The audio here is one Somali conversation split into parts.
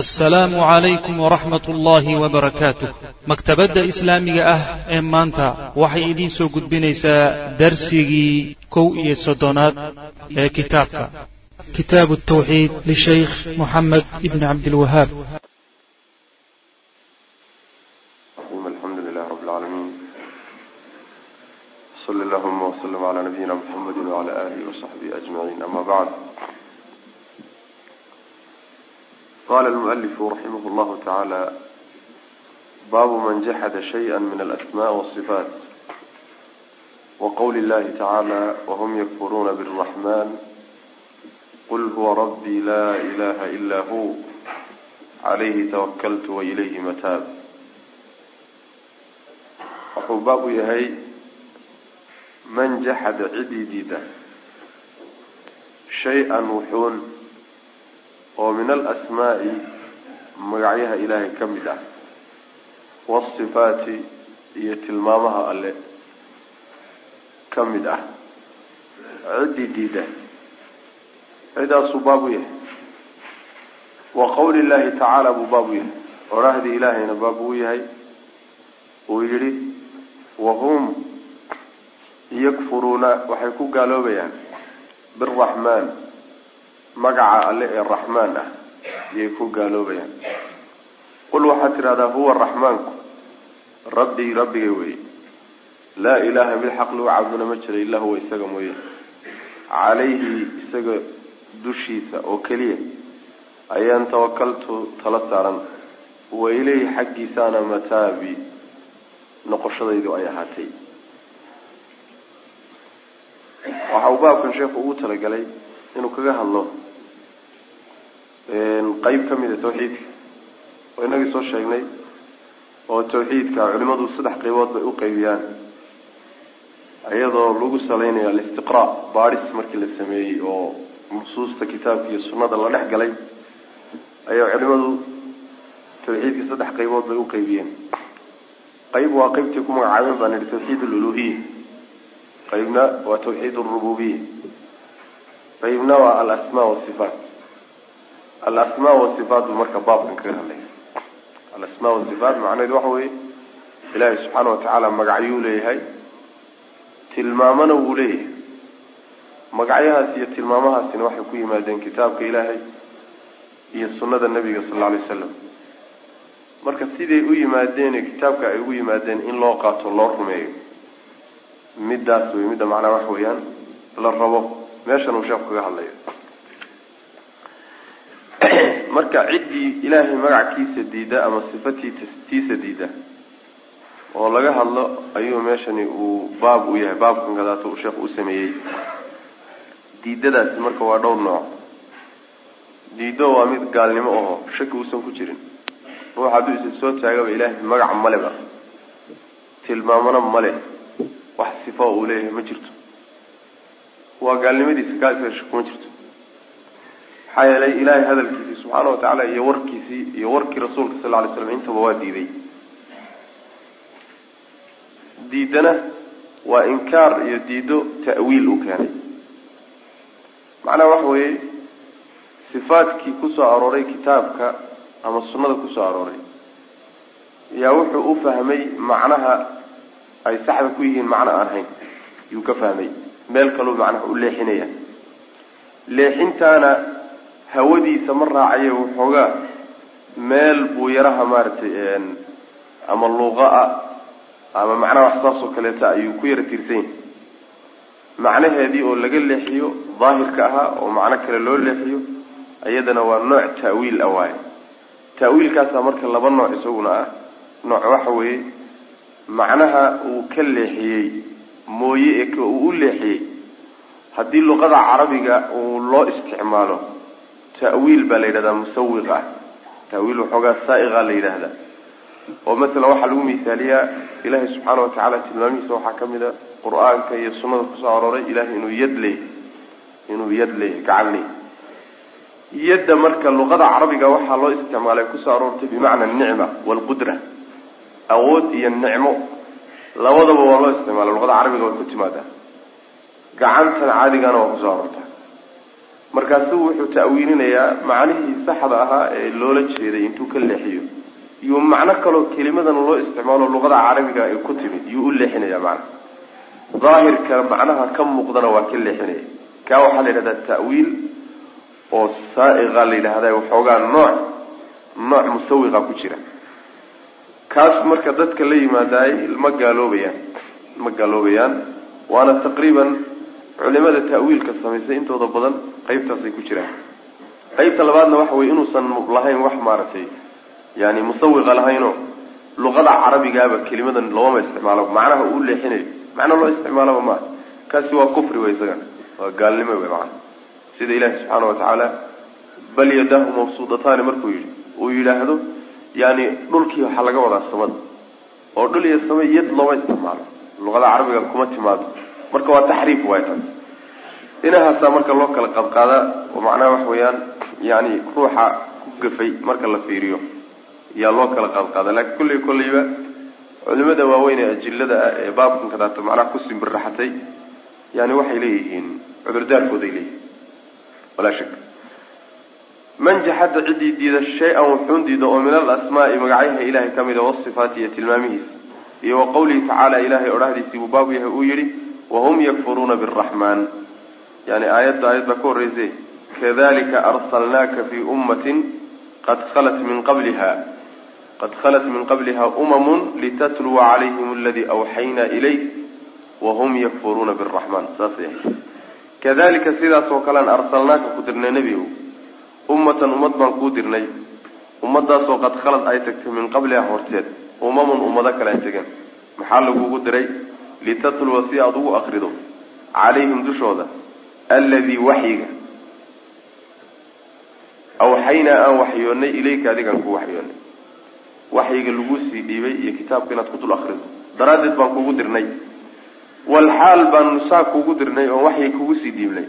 asalaamu calaykum waraxmat ullaahi wabarakaatuh maktabadda islaamiga ah ee maanta waxay idiin soo gudbinaysaa darsigii kow iyo soddonaad ee kitaabka. Kitaabu tawxiid lishaykh moxamed ibni cabdilwahaab alxamdu qala almualifu raximah llahu tacaala baabu man jaxada shaya min alasma wasifaat waqowli llahi tacaala wahum yakfuruuna biraxman qul huwa rabbii laa ilaha ila hu calayhi tawakaltu wailayhi mataab wuxuu baab u yahay man jaxada cidii diida shay-an wuxuun oo min alasmaa'i magacyaha ilaahay ka mid ah waasifaati iyo tilmaamaha alle ka mid ah. Ciddii diida. Cidaasuu baab u yahay. Wa qowli llahi tacaala buu baab u yahay. Orahdii ilaahayna baab uu yahay. Uu yidhi wahum yakfuruuna waxay ku gaaloobayaan. Biraxmaan magaca alle ee raxmaan ah ayay ku gaaloobayaan. Qul waxaad tidhahdaa huwa raxmaanku rabbii rabbigay weye laa ilaaha mid xaq lagu caabuduna ma jira illaa huwa isaga mooye. Calayhi isaga dushiisa oo keliya ayaan tawakaltu tala saaran. Wa ilayhi xaggiisaana mataabi noqoshadaydu ay ahaatay. Waxa uu baabkan sheekhu ugu talagalay inuu kaga hadlo. Qeyb ka mida tawxiidka. Oo inagii soo sheegnay oo tawxiidka culimadu saddex qeybood bay u qeybiyaan iyadoo lagu salaynayo alistiqraa baadhis markii la sameeyey oo nusuusta kitaabka iyo sunnada la dhex galay ayaa culimadu tawxiidka saddex qeybood bay u qeybiyeen qayb waa qeybtii ku magacaabeen baan idhi tawxiid aluluhiya qaybna waa tawxiid alrububiya qaybna waa alasmaa wasifaat alasmaa wasifaat marka baabkan kaga hadlaya. Alasmaa wasifaat macnaheedu waxa weeye ilaahay subxaana watacaala magacyuu leeyahay tilmaamana wuu leeyahay. Magacyahaas iyo tilmaamahaasina waxay ku yimaadeen kitaabka ilaahay iyo sunnada nabiga sal alla alay wasalam marka siday u yimaadeen kitaabka ay ugu yimaadeen in loo qaato loo rumeeyo? Middaas wey midda macnaha waxa weeyaan la rabo meeshan uu sheeku kaga hadlayo. Marka ciddii ilaahay magackiisa diida ama sifatiitiisa diida oo laga hadlo ayuu meeshani uu baab u yahay baabkan kadaata uu sheekhu u sameeyey. Diidadaasi marka waa dhowr nooc. Diido waa mid gaalnimo aho shaki uusan ku jirin. Ruux hadduu isa soo taagaba ilaahay magaca maleba tilmaamana male wax sifa uu leeyahay ma jirto waa gaalnimadiisa shaki kuma jirto. Maxaa yeelay ilaahay hadalkiisii subxaana watacaala iyo warkiisii iyo warkii rasuulka sal ly slam intaba waa diiday diidana waa inkaar iyo diido ta'wiil uu keenay. Macnaha waxa weeye sifaadkii ku soo arooray kitaabka ama sunnada ku soo arooray yaa wuxuu u fahmay macnaha ay saxda ku yihiin macno aan hayn. Yuu ka fahmay meel kaluu macnaha u leexinaya. Leexintaana hawadiisa ma raacayo waxoogaa meel buu yaraha maaragtay ama luuqa ah ama macnaha wax saas oo kaleeta ayuu ku yara tiirsan yahay. Macnaheedii oo laga leexiyo daahirka ahaa oo macno kale loo leexiyo iyadana waa nooc ta'wiil ah waaye. Ta'wiilkaasaa marka laba nooc isaguna ah. Nooc waxa weeye macnaha uu ka leexiyey mooye ee uu u leexiyey. Haddii luqada carabiga uu loo isticmaalo ta'wiil baa la yidhahdaa musawiq ah. Ta'wiil waxoogaa saa'iqa la yidhaahdaa. Oo masalan waxaa lagu misaaliyaa ilaahay subxaana watacaala tilmaamihiisa waxaa ka mid a qur'aanka iyo sunnada ku soo arooray ilahay inuu yad leeyahy inuu yad leeyahy gacan leeyahy yadda marka luqada carabiga waxaa loo isticmaalay ku soo aroortay bimacna anicma waalqudra awood iyo nicmo labadaba waa loo isticmaala luqada carabiga way ku timaadaa. Gacantana caadigana waa ku soo aroortaa markaasuu wuxuu ta'wiilinayaa macnihii saxda ahaa ee loola jeeday intuu ka leexiyo. Iyuu macno kaloo kelimadan loo isticmaalo luqada carabiga ay ku timid iyuu u leexinaya macna daahirka macnaha ka muuqdana waa ka leexinaya. Kaa waxaa la yidhahdaa ta'wiil oo saaiqa la yidhahda waxoogaa nooc nooc musawiqa ku jira kaas marka dadka la yimaadaay ma gaaloobayaan ma gaaloobayaan waana taqriiban culimada ta'wiilka samaysay intooda badan qaybtaasay ku jiraan. Qaybta labaadna waxa weye inuusan lahayn wax maaragtay yani musawiqa lahaynoo luqada carabigaaba kelimadan looma isticmaalo macnaha uu leexinayo macna loo isticmaalaba maaha kaasi waa kufri wey isagana waa gaalnimo wey macana sida ilaahi subxaana watacaala bal yadahu mabsuudataani markuu yidhi uu yidhaahdo yani dhulkii waxaa laga wadaa samada. oo dhul iyo sama yad looma isticmaalo. Luqada carabiga kuma timaado. Marka waa taxriif waay taas dhinahaasaa marka loo kala qadqaadaa oo macnaha waxa weeyaan yani ruuxa ku gafay marka la fiiriyo yaa loo kala qadqaada laakiin kulley kolleyba culimada waaweyn ee ajilada ah ee baabkan kadaata macnaha ku simbirraxatay yani waxay leeyihiin cudurdaarkooday leeyihiin. Walaa shak man jaxada ciddii diida shay-an wuxuun diida oo min alasmaai magacyaha ilahay ka mida wasifaati iyo tilmaamihiisa iyo wa qawlihi tacaala ilahay odhahdiisii buu baabu yahay uu yihi wahum yakfuruuna biraxmaan yani aayadda aayad baa ka horreysay kadalika arsalnaaka fii ummatin qad khalat min qabliha qad khalat min qabliha umamun litatluwa calayhim aladii awxayna ilayk wahum yakfuruuna biraxmaan ahayd. Kadalika sidaas oo kalean arsalnaaka ku dirnay nebigu ummatan ummad baan kuu dirnay. Ummadaasoo qad khalad ay tagtay min qabliha horteed. Umamun ummado kale ay tegeen maxaa lagugu diray? Litatluwa si aada ugu akrido calayhim dushooda alladii waxyiga. Awxaynaa aan waxyoonnay ilayka adigaan ku waxyoonnay. Waxyiga laguu sii dhiibay iyo kitaabka inaad ku dul akrido daraaddeed baan kugu dirnay. Walxaal baanu saa kugu dirnay oo waxyi kugu sii dhiibnay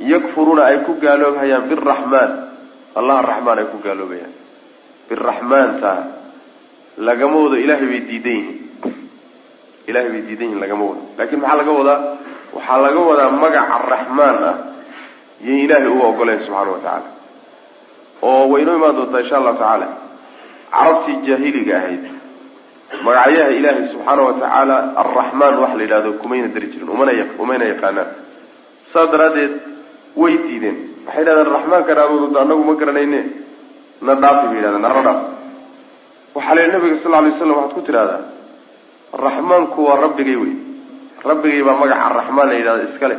yakfuruuna ay ku gaaloobhayaan biraxmaan allaha raxmaan ay ku gaaloobayaan. Biraxmaanta lagama wado ilaahay bay diidan yihiin. Ilahay bay diidan yihiin lagama wado laakiin maxaa laga wadaa? Waxaa laga wadaa magaca raxmaan ah iyo ilaahay uga ogoleen subxaana watacaala oo way inoo imaan doontaa insha allahu tacaala. Carabtii jaahiliga ahayd. Magacyaha ilaahay subxaana watacaala arraxmaan wax la yidhahdo kumayna dari jirin umana umayna yaqaanaan. Saas daraaddeed way diideen. Waxay yidhahdeen raxmaanka dhaadood anagu ma garanayne na dhaafi bay yidhahdeen naro dhaaf waxaa la yidhi nabiga sal lla lay slam waxaad ku tidhahdaa raxmaanku waa rabbigay wey. Rabbigay baa magaca raxmaan la yidhahda iskale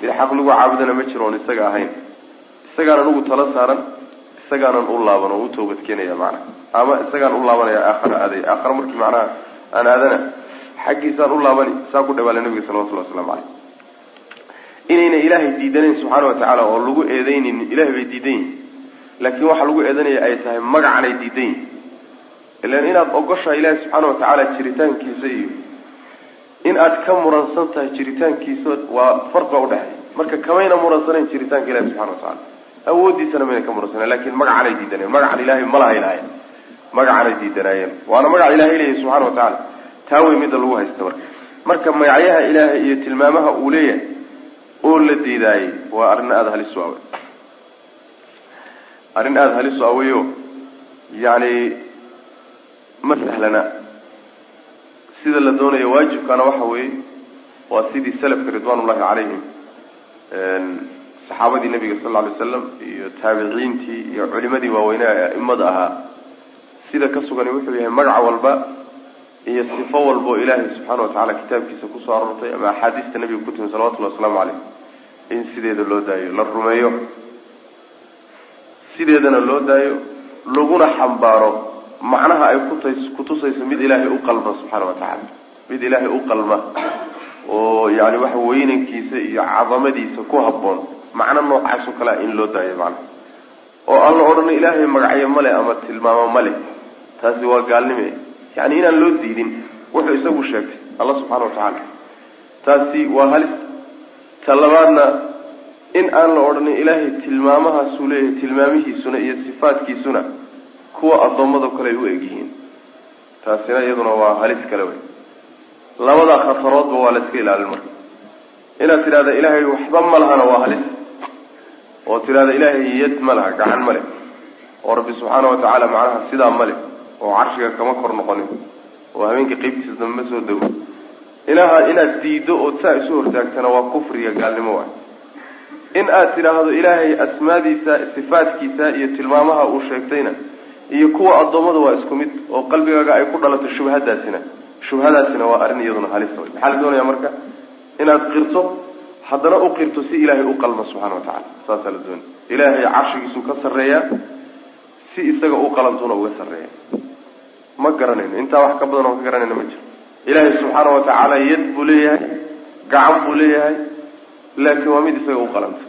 mid xaq lagu caabudana ma jiro oon isaga ahayn. Isagaan anugu tala saaran isagaanan u laaban oo u toobad keenaya macnaha ama isagaan u laabanaya aakhara aaday aakhara markii macnaha aan aadana xaggiisaan u laabani saa ku dhawaala nabiga salawatullahi waslamu caleyh inayna ilaahay diidanayn subxaana watacaala oo lagu eedeynin ilahay bay diidan yihiin laakiin waxa lagu eedanaya ay tahay magacanay diidan yihiin ilan inaad ogoshahay ilaahay subxaana watacaala jiritaankiisa iyo in aad ka muransan tahay jiritaankiisa waa farqa udhexeey marka kamayna muransanayn jiritaanka ilahi subxana watacaala awoodiisana mayna ka muransanayn laakiin magacanay diidanayeen. Magacan malahay lahayn magacanay diidanaayeen waana magaca ilahay leeyahy subxana watacaala taa wey midda lagu haysta marka. Marka magacyaha ilaahay iyo tilmaamaha uu leeyahay oo la diidaayey waa arrin aada halis u awey arrin aada halis u aweyo yani ma sahlana. Sida la doonayo waajibkana waxa weeye waa sidii salafka ridwan ullahi calayhim saxaabadii nabiga sal lla alay slam iyo taabiciintii iyo culimadii waaweynea ee aimada ahaa. Sida ka sugani wuxuu yahay magac walba iyo sifo walba oo ilaahay subxaana watacaala kitaabkiisa ku soo aroortay ama axaadiista nabiga ku timi salawatullahi wasalaamu caleyh in sideeda loo daayo la rumeeyo. Sideedana loo daayo laguna xambaaro macnaha ay kutas kutusayso mid ilaahay u qalma subxaana watacaala mid ilaahay u qalma oo yani waxa weynankiisa iyo cadamadiisa ku habboon macno noocaasoo kalea in loo daayo macnaha. Oo aan la odhan ilaahay magacyo male ama tilmaamo male taasi waa gaalnime yani inaan loo diidin wuxuu isagu sheegtay alla subxaana watacaala taasi waa halis. Ta labaadna in aan la odhanin ilaahay tilmaamahaasuu leeyahay tilmaamihiisuna iyo sifaadkiisuna kuwa addoommado kale ay u egyihiin taasina iyaduna waa halis kale wey. Labadaa khataroodba waa la iska ilaalin marka. Inaad tidhahda ilaahay waxba ma lahana waa halis. Oo tidhahda ilaahay yad ma laha gacan ma leh. Oo rabbi subxaana watacaala macnaha sidaa ma leh oo carshiga kama kor noqonin oo habeenka qeybtiisa dambe ma soo dego. Ilaha inaad diiddo ood saa isu hortaagtana waa kufriga gaalnimo waay. In aad tidhaahdo ilaahay asmaadiisa sifaadkiisa iyo tilmaamaha uu sheegtayna iyo kuwa addoommada waa isku mid oo qalbigaaga ay ku dhalato shubhadaasina shubhadaasina waa arrin iyaduna halisa wey maxaa la doonaya marka? Inaad qirto haddana u qirto si ilaahay u qalma subxana wa tacala saasaa la doonaya. Ilaahay carshigiisuu ka sarreeyaa si isaga u qalantuna uga sarreeya ma garanayno. Intaa wax ka badan oo ka garanayno ma jiro. Ilaahay subxaana wa tacaala yad buu leeyahay gacan buu leeyahay laakiin waa mid isaga u qalanta.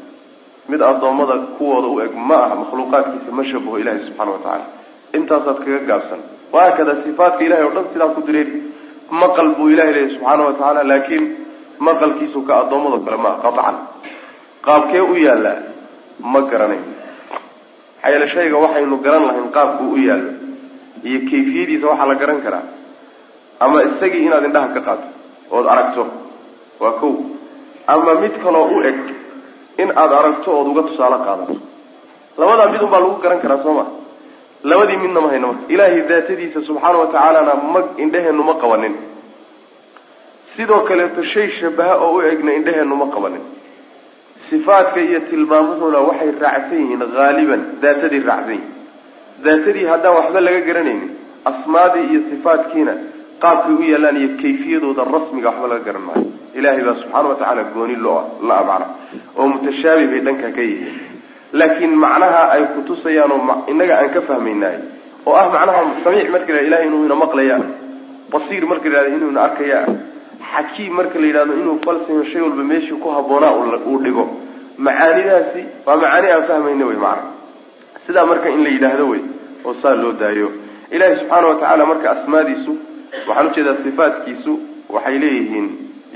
Mid addoommada kuwooda u eg ma aha makhluuqaadkiisa ma shabaho ilaahay subxana wa tacala intaasaad kaga gaabsan. Wahaakada sifaatka ilahay o dhan sidaa ku direeri maqal buu ilahay leeyahy subxaana wa tacaala laakiin maqalkiisu ka addoommado kale ma aha qaطcan qaabkee u yaallaa ma garanayn. Maxaa yeele shayga waxaynu garan lahayn qaabkuu u yaallo iyo kayfiyadiisa waxaa la garan karaa. Ama isagii inaad indhaha ka qaato ood aragto waa kow. Ama mid kaloo u eg in aada aragto ood uga tusaale qaadato. Labadaa mid un baa lagu garan karaa soo ma? Labadii midna ma hayno marka. Ilaahay daatadiisa subxaana wa tacaalana ma indheheenu ma qabanin. Sidoo kaleeto shay shabaha oo u egna indheheenu ma qabanin. Sifaadka iyo tilmaamuhuna waxay raacsan yihiin haaliban daatadii raacsan yihiin daatadii haddaan waxba laga garanaynin asmaadii iyo sifaadkiina qaabkay u yaallaan iyo kayfiyadooda rasmiga waxba laga garan maayo. Ilaahay baa subxaana wa tacaala gooni lo la-a macna oo mutashaabih bay dhankaa ka yihiin. Laakiin macnaha ay kutusayaan oo inaga aan ka fahmaynaay oo ah macnaha samiic marka la ilahay inuu ina maqlaya basiir marka la yihahdo inuu ina arkaya xakiim marka la yidhahdo inuu falsayo shay walba meeshii ku habboonaa uu dhigo. Macaanidaasi waa macaani aan fahmayna wey macna sidaa marka in la yidhaahdo wey oo saa loo daayo. Ilahi subxaana wa tacaala marka asmaadiisu waxaan u jeedaa sifaatkiisu waxay leeyihiin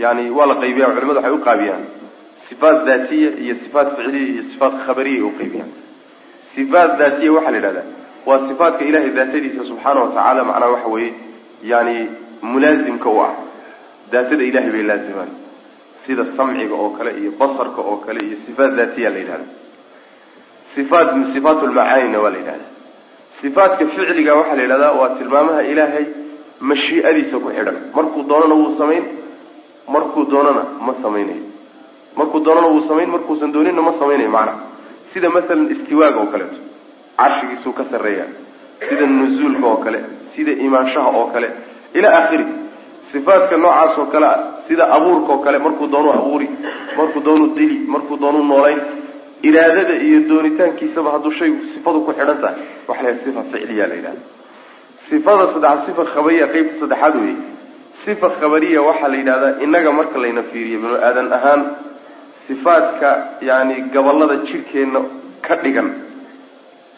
yani waa la qaybiya culimadu waxay uqaabiyaan sifaat daatiya iyo sifaat ficliya iyo sifaat khabariya ay uqaybiyaan sifaat daatiya waxaa la yidhahdaa waa sifaatka ilahay daatadiisa subxaana wa tacaala macnaha waxa weeye yani mulaazimka u ah. Daatada ilahay bay laazimaan sida samciga oo kale iyo basarka oo kale iyo sifaat daatiya la yidhahda sifaat sifaat lmacaanina waa la yidhahda sifaatka ficliga waxaa la yidhahdaa waa tilmaamaha ilaahay mashii'adiisa ku xidhan. Markuu doonana wuu samayn markuu doonana ma samaynayo markuu doonana wuu samayn markuusan doonina ma samaynayo macnaha sida masalan istiwaaga oo kaleeto carshigiisuu ka sarreeya sida nuzuulka oo kale sida imaanshaha oo kale ilaa aakhiri sifaadka noocaas oo kale ah sida abuurka oo kale markuu doonu abuuri markuu doonu dili markuu doonu noolayn iraadada iyo doonitaankiisaba hadduu shaygu sifadu ku xidhan tahay. Waxa la sifa ficliya la yidhahda sifada saddexaad sifa khabariya qeybta saddexaad wey sifa khabariya waxaa la yidhahdaa innaga marka layna fiiriyo binu aadan ahaan sifaadka yani gabollada jidhkeenna ka dhigan.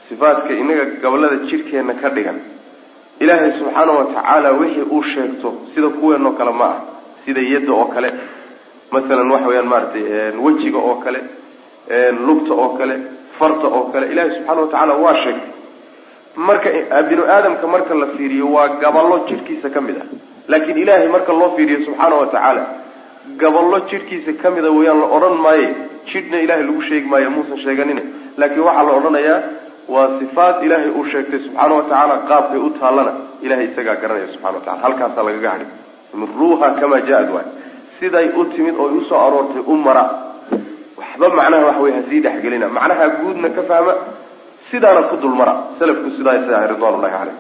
Sifaadka inaga gabollada jidhkeenna ka dhigan. Ilaahay subxaana wa tacaala wixii uu sheegto sida kuweenoo kale ma ah sida yadda oo kale. Masalan waxa weyaan maaragtay wejiga oo kale lugta oo kale farta oo kale ilaahay subxaana wa tacaala waa sheegtay marka binu aadamka marka la fiiriyo waa gaballo jidhkiisa ka mid ah. Laakiin ilaahay marka loo fiiriyo subxaana wa tacaala gaballo jidhkiisa ka mida wayaan la odhan maaye. Jidhna ilahay lagu sheegi maayo muusan sheeganin laakiin waxaa la odhanayaa waa sifaat ilaahay uu sheegtay subxaana wa tacaala qaabkay u taallana. Ilahay isagaa garanaya subxana wa tacala halkaasaa lagaga hadhi miruuha kamaa jaa-ad waay. Siday u timid oo u soo aroortay u mara waxba macnaha waxa wey hasii dhexgelina macnaha guudna ka fahma sidaana ku dulmara. Salafku sidaa ridwan llahi caleyh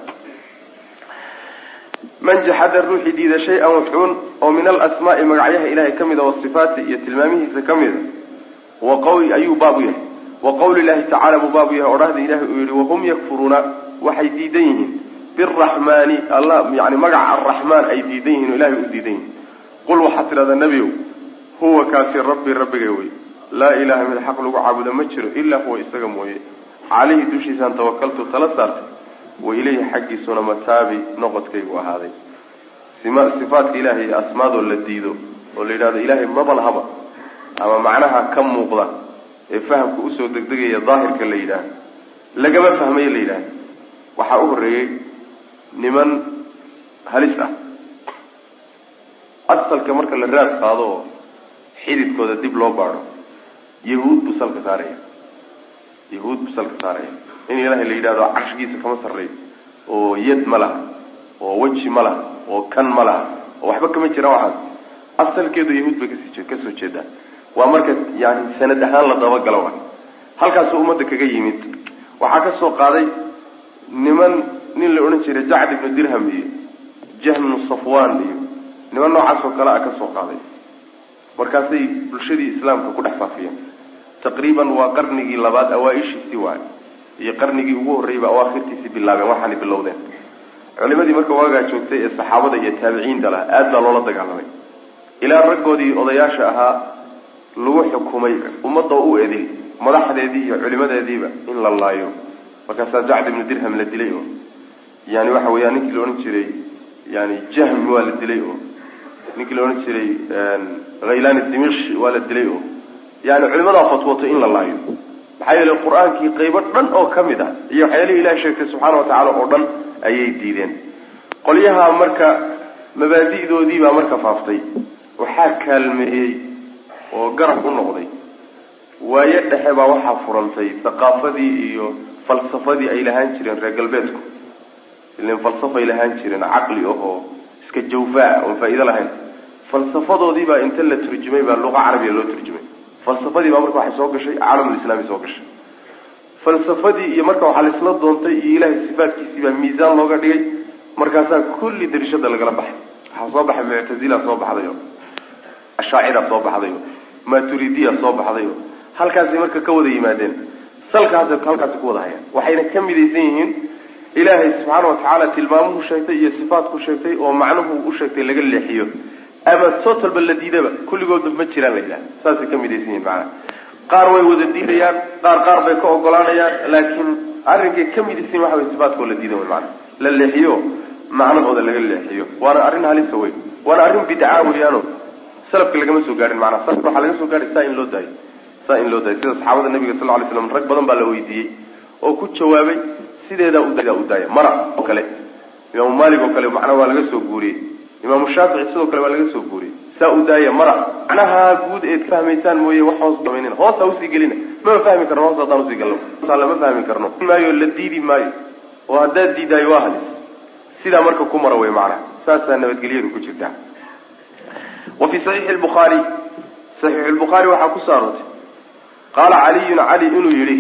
man jaxada ruuxii diida shay-an wuxuun oo min alasmaai magacyaha ilahay ka mida wasifaati iyo tilmaamihiisa ka mida wa qawli ayuu baab u yahay. Wa qawli llahi tacala buu baab u yahay. Odhahda ilahay uu yihi wahum yakfuruuna waxay diidan yihiin. Biraxmaani alla yani magaca araxmaan ay diidan yihiin o ilahay u diidan yihiin qul waxaad tidhahdaa nebiow huwa kaasi rabbi rabbigay wey laa ilaha mid xaq lagu caabudo ma jiro ilaa huwa isaga mooye. Caleyhi dushiisaan tawakaltu tala saartay wa ilayhi xaggiisuna mataabi noqodkaygu ahaaday. Sifaadka ilaahay iyo asmaadoo la diido oo la yidhahdo ilaahay maba lahaba ama macnaha ka muuqda ee fahamka u soo degdegaya daahirka la yidhaahdo lagama fahmayo la yidhahdo waxaa u horreeyey niman halis ah. Asalka marka la raad qaado oo xididkooda dib loo baadho yahuud buu salka saaraya. Yahuud buu salka saaraya. In ilaahay la yidhahdo carshigiisa kama sarreeyo oo yad ma laha. Oo weji ma laha. Oo kan ma laha. Oo waxba kama jira waxaas. Asalkeedu yahuud bay kasi ka soo jeedaan. Waa marka yani sanad ahaan la dabagalo wa halkaasuu ummadda kaga yimid. Waxaa ka soo qaaday niman nin la odhan jiray jacd ibnu dirham iyo jahmnu safwan iyo niman noocaas oo kale a ka soo qaaday. Markaasay bulshadii islaamka ku dhex faafiyeen taqriiban waa qarnigii labaad awaa-ishiisii waay. Iyo qarnigii ugu horreeyba awaakhirtiisii bilaabeen waxaanay bilowdeen. Culimadii marka waagaa joogtay ee saxaabada iyo taabiciinta laha aad baa loola dagaalamay. Ilaa raggoodii odayaasha ahaa lagu xukumay ummadda u edil madaxdeedii iyo culimadeediiba in la laayo. Markaasaa jacd ibnu dirham la dilay oo yani waxa weeyaan ninkii la odhan jiray yani jahmi waa la dilay oo ninkii la odhan jiray khaylaan dimish waa la dilay oo yani culimadaa fatwootay in la laayo. Maxaa yeelay qur'aankii qaybo dhan oo ka mid ah iyo waxyaalihii ilahi sheegtay subxaana watacaala oo dhan ayay diideen. Qolyaha marka mabaadi'doodii baa marka faaftay. Waxaa kaalmeeyey oo garab u noqday. Waayo dhexe baa waxaa furantay thaqaafadii iyo falsafadii ay lahaan jireen reer galbeedku. Ilan falsafay lahaan jireen caqli ahoo iska jawfaa oon faa-iido lahayn. Falsafadoodii baa inta la turjumay baa luqa carabiya loo turjumay falsafadii baa marka waxay soo gashay caalamulislaami soo gashay. Falsafadii iyo marka waxaa laisla doontay iyo ilahay sifaatkiisii baa miisaan looga dhigay markaasaa kulli darishada lagala baxay. Waxaa soo baxay muctazila soo baxday oo ashaacira soo baxday oo maturidiya soo baxday oo halkaasay marka ka wada yimaadeen salkaas halkaasi ku wada hayaan. Waxayna ka midaysan yihiin ilaahay subxaana watacaala tilmaamuhu sheegtay iyo sifaatku sheegtay oo macnuhu u sheegtay laga leexiyo ama totalba la diidaba. Kulligoodba ma jiraan la yidhaha saasay ka midaysan yihiin maanaa qaar way wada diidayaan qaar qaar bay ka ogolaanayaan laakiin arrinkay ka midaysan waxa way sifaatkoo la diidan wey maana la leexiyo macnahooda laga leexiyo. Waana arrin halisa wey waana arrin bidca weyaano. Salafka lagama soo gaarin maanaa salafka waxaa laga soo gaaray saa in loo daayo. Saa in loo daayo. Sida saxaabada nabiga sal lla slam rag badan baa la weydiiyey oo ku jawaabay sideedaa uda u daaya mara oo kale. Imaamu maalik oo kale macnaha waa laga soo guuriyey imaamu shaafici sidoo kale waa laga soo guuriyey. Saa u daaya mara. Macnaha guud eed fahmaysaan mooye wax hoos damaynin hoos u sii gelina. Mama fahmi karno hoos haddaan u sii galno. Lama fahmi karno. Maayo la diidi maayo. Oo haddaad diidaayo waa halis sidaa marka ku mara wey macnaha saasaa nabadgelyadu ku jirtaa. Wa fii saxiixi lbukhaari saxiixu lbukhaari waxaa ku soo qaala caliyun cali inuu yidhi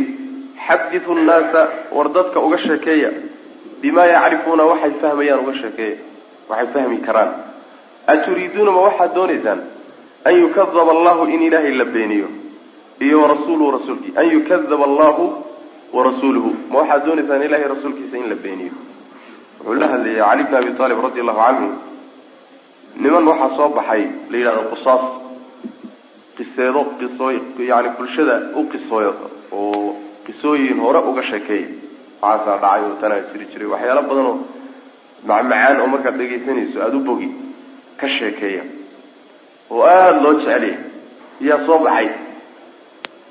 xaditu nnaasa war dadka uga sheekeeya bimaa yacrifuuna waxay fahmayaan uga sheekeeya waxay fahmi karaan. Aturiiduuna ma waxaad doonaysaan an yukadaba allahu in ilaahay la beeniyo iyo warasuuluhu rasuulkii. An yukadaba allahu warasuuluhu ma waxaad doonaysaan ilahay rasuulkiisa in la beeniyo? Wuxuu la hadlayay cali bn abi aalib radi allahu canhu niman waxaa soo baxay la yidhahdo qusaas qiseedo qisooy yani bulshada u qisooyo oo qisooyin hore uga sheekeeya waxaasaa dhacay oo tanaa jiri jiray waxyaalo badan macmacaan oo markaad dhegaysanayso aada u bogi ka sheekeeya. Oo aada loo jeceliya yaa soo baxay.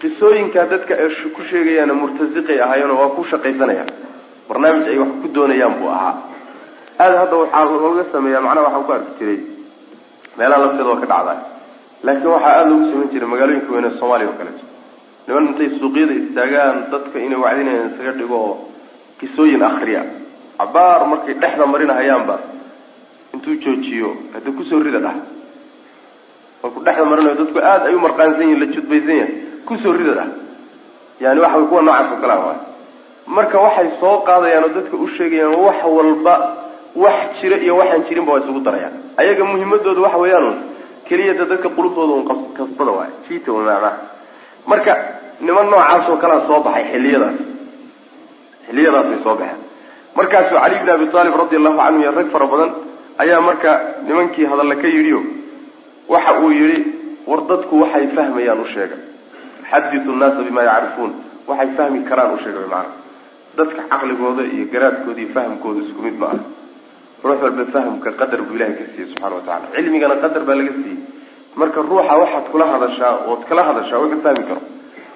Qisooyinkaa dadka ay ku sheegayaana murtasiqay ahaayeenoo waa ku shaqaysanayaan. Barnaamij ay wax ku doonayaan buu ahaa. Aada hadda waxaa looga sameeyaa macnaha waxaan ku arki jiray meelaha lafteeda waa ka dhacdaa laakiin waxaa aada loogu samayn jiray magaalooyinka weyne soomaaliya oo kaleeto niman intay suuqyada istaagaan dadka inay wacdinayaan isaga dhigo oo qisooyin akriya cabaar markay dhexda marinahayaanba intuu joojiyo hadda ku soo rida dhah. Markuu dhexda marinayo dadku aada ay u marqaansan yihiin la judbaysan yahay. Kusoo rida dhah. Yani waxa way kuwa noocaas oo kalea waay marka waxay soo qaadayaan oo dadka u sheegayaan wax walba wax jira iyo waxaan jirinba waa isugu darayaan. Ayaga muhimadooda waxa weeyaan keliyada dadka qulubtooda un kasbada waay jita macnaha marka niman noocaas oo kalea soo baxay xiliyadaas xiliyadaasay soo baxeen markaasuu cali bn abi aalib radi allahu canhu iyo rag fara badan ayaa marka nimankii hadalla ka yidhi waxa uu yihi war dadku waxay fahmayaan u sheega xaditu nnaasa bima yacrifuun. Waxay fahmi karaan u sheega maana dadka caqligooda iyo garaadkooda iyo fahamkooda isku mid ma aha. Ruux walba fahamka qadar buu ilahay ka siiyey subxana watacala cilmigana qadar baa laga siiyey. Marka ruuxa waxaad kula hadashaa ood kala hadashaa wuxuu fahmi karo.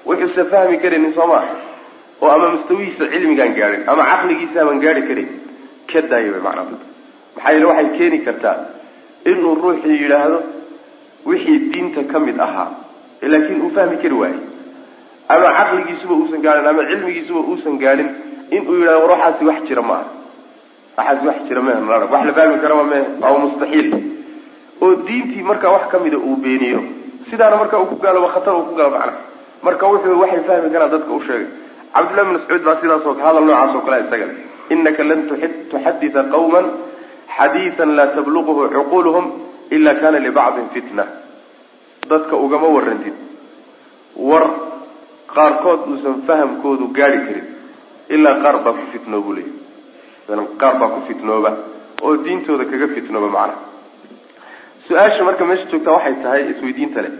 Wuxuusa fahmi karaynin soo maa oo ama mustawihiisa cilmigaan gaadhin ama caqligiisa amaan gaari karin ka daaya way macnaa dadka maxaa yeele waxay keeni kartaa inuu ruuxii yidhaahdo wixii diinta ka mid ahaa laakiin uu fahmi kari waaye ama caqligiisuba uusan gaadhin ama cilmigiisuba uusan gaadhin inuu yidhahdo war waxaasi wax jira ma aha. Waxaasi wax jira mehe wax la fahmi karaba mehe waa mustaxiil. Oo diintii markaa wax kamida uu beeniyo sidaana marka uu ku gaaloba khatar uu ku galo macna marka wuxuu waxay fahmi karaan dadka u sheegay cabdullahi bn mascuud baa sidaasoo hadal noocaas oo kale isaga inaka lan tuxadita qawman xadiian laa tabluquhu cuquluhum ila kana libacdin fitna. Dadka ugama warantid war qaarkood uusan fahamkoodu gaari karin ilaa qaar baa ku fitnoobu leey qaar baa ku fitnooba oo diintooda kaga fitnooba macnaha su'aasha marka meesha joogtaa waxay tahay isweydiinta leh.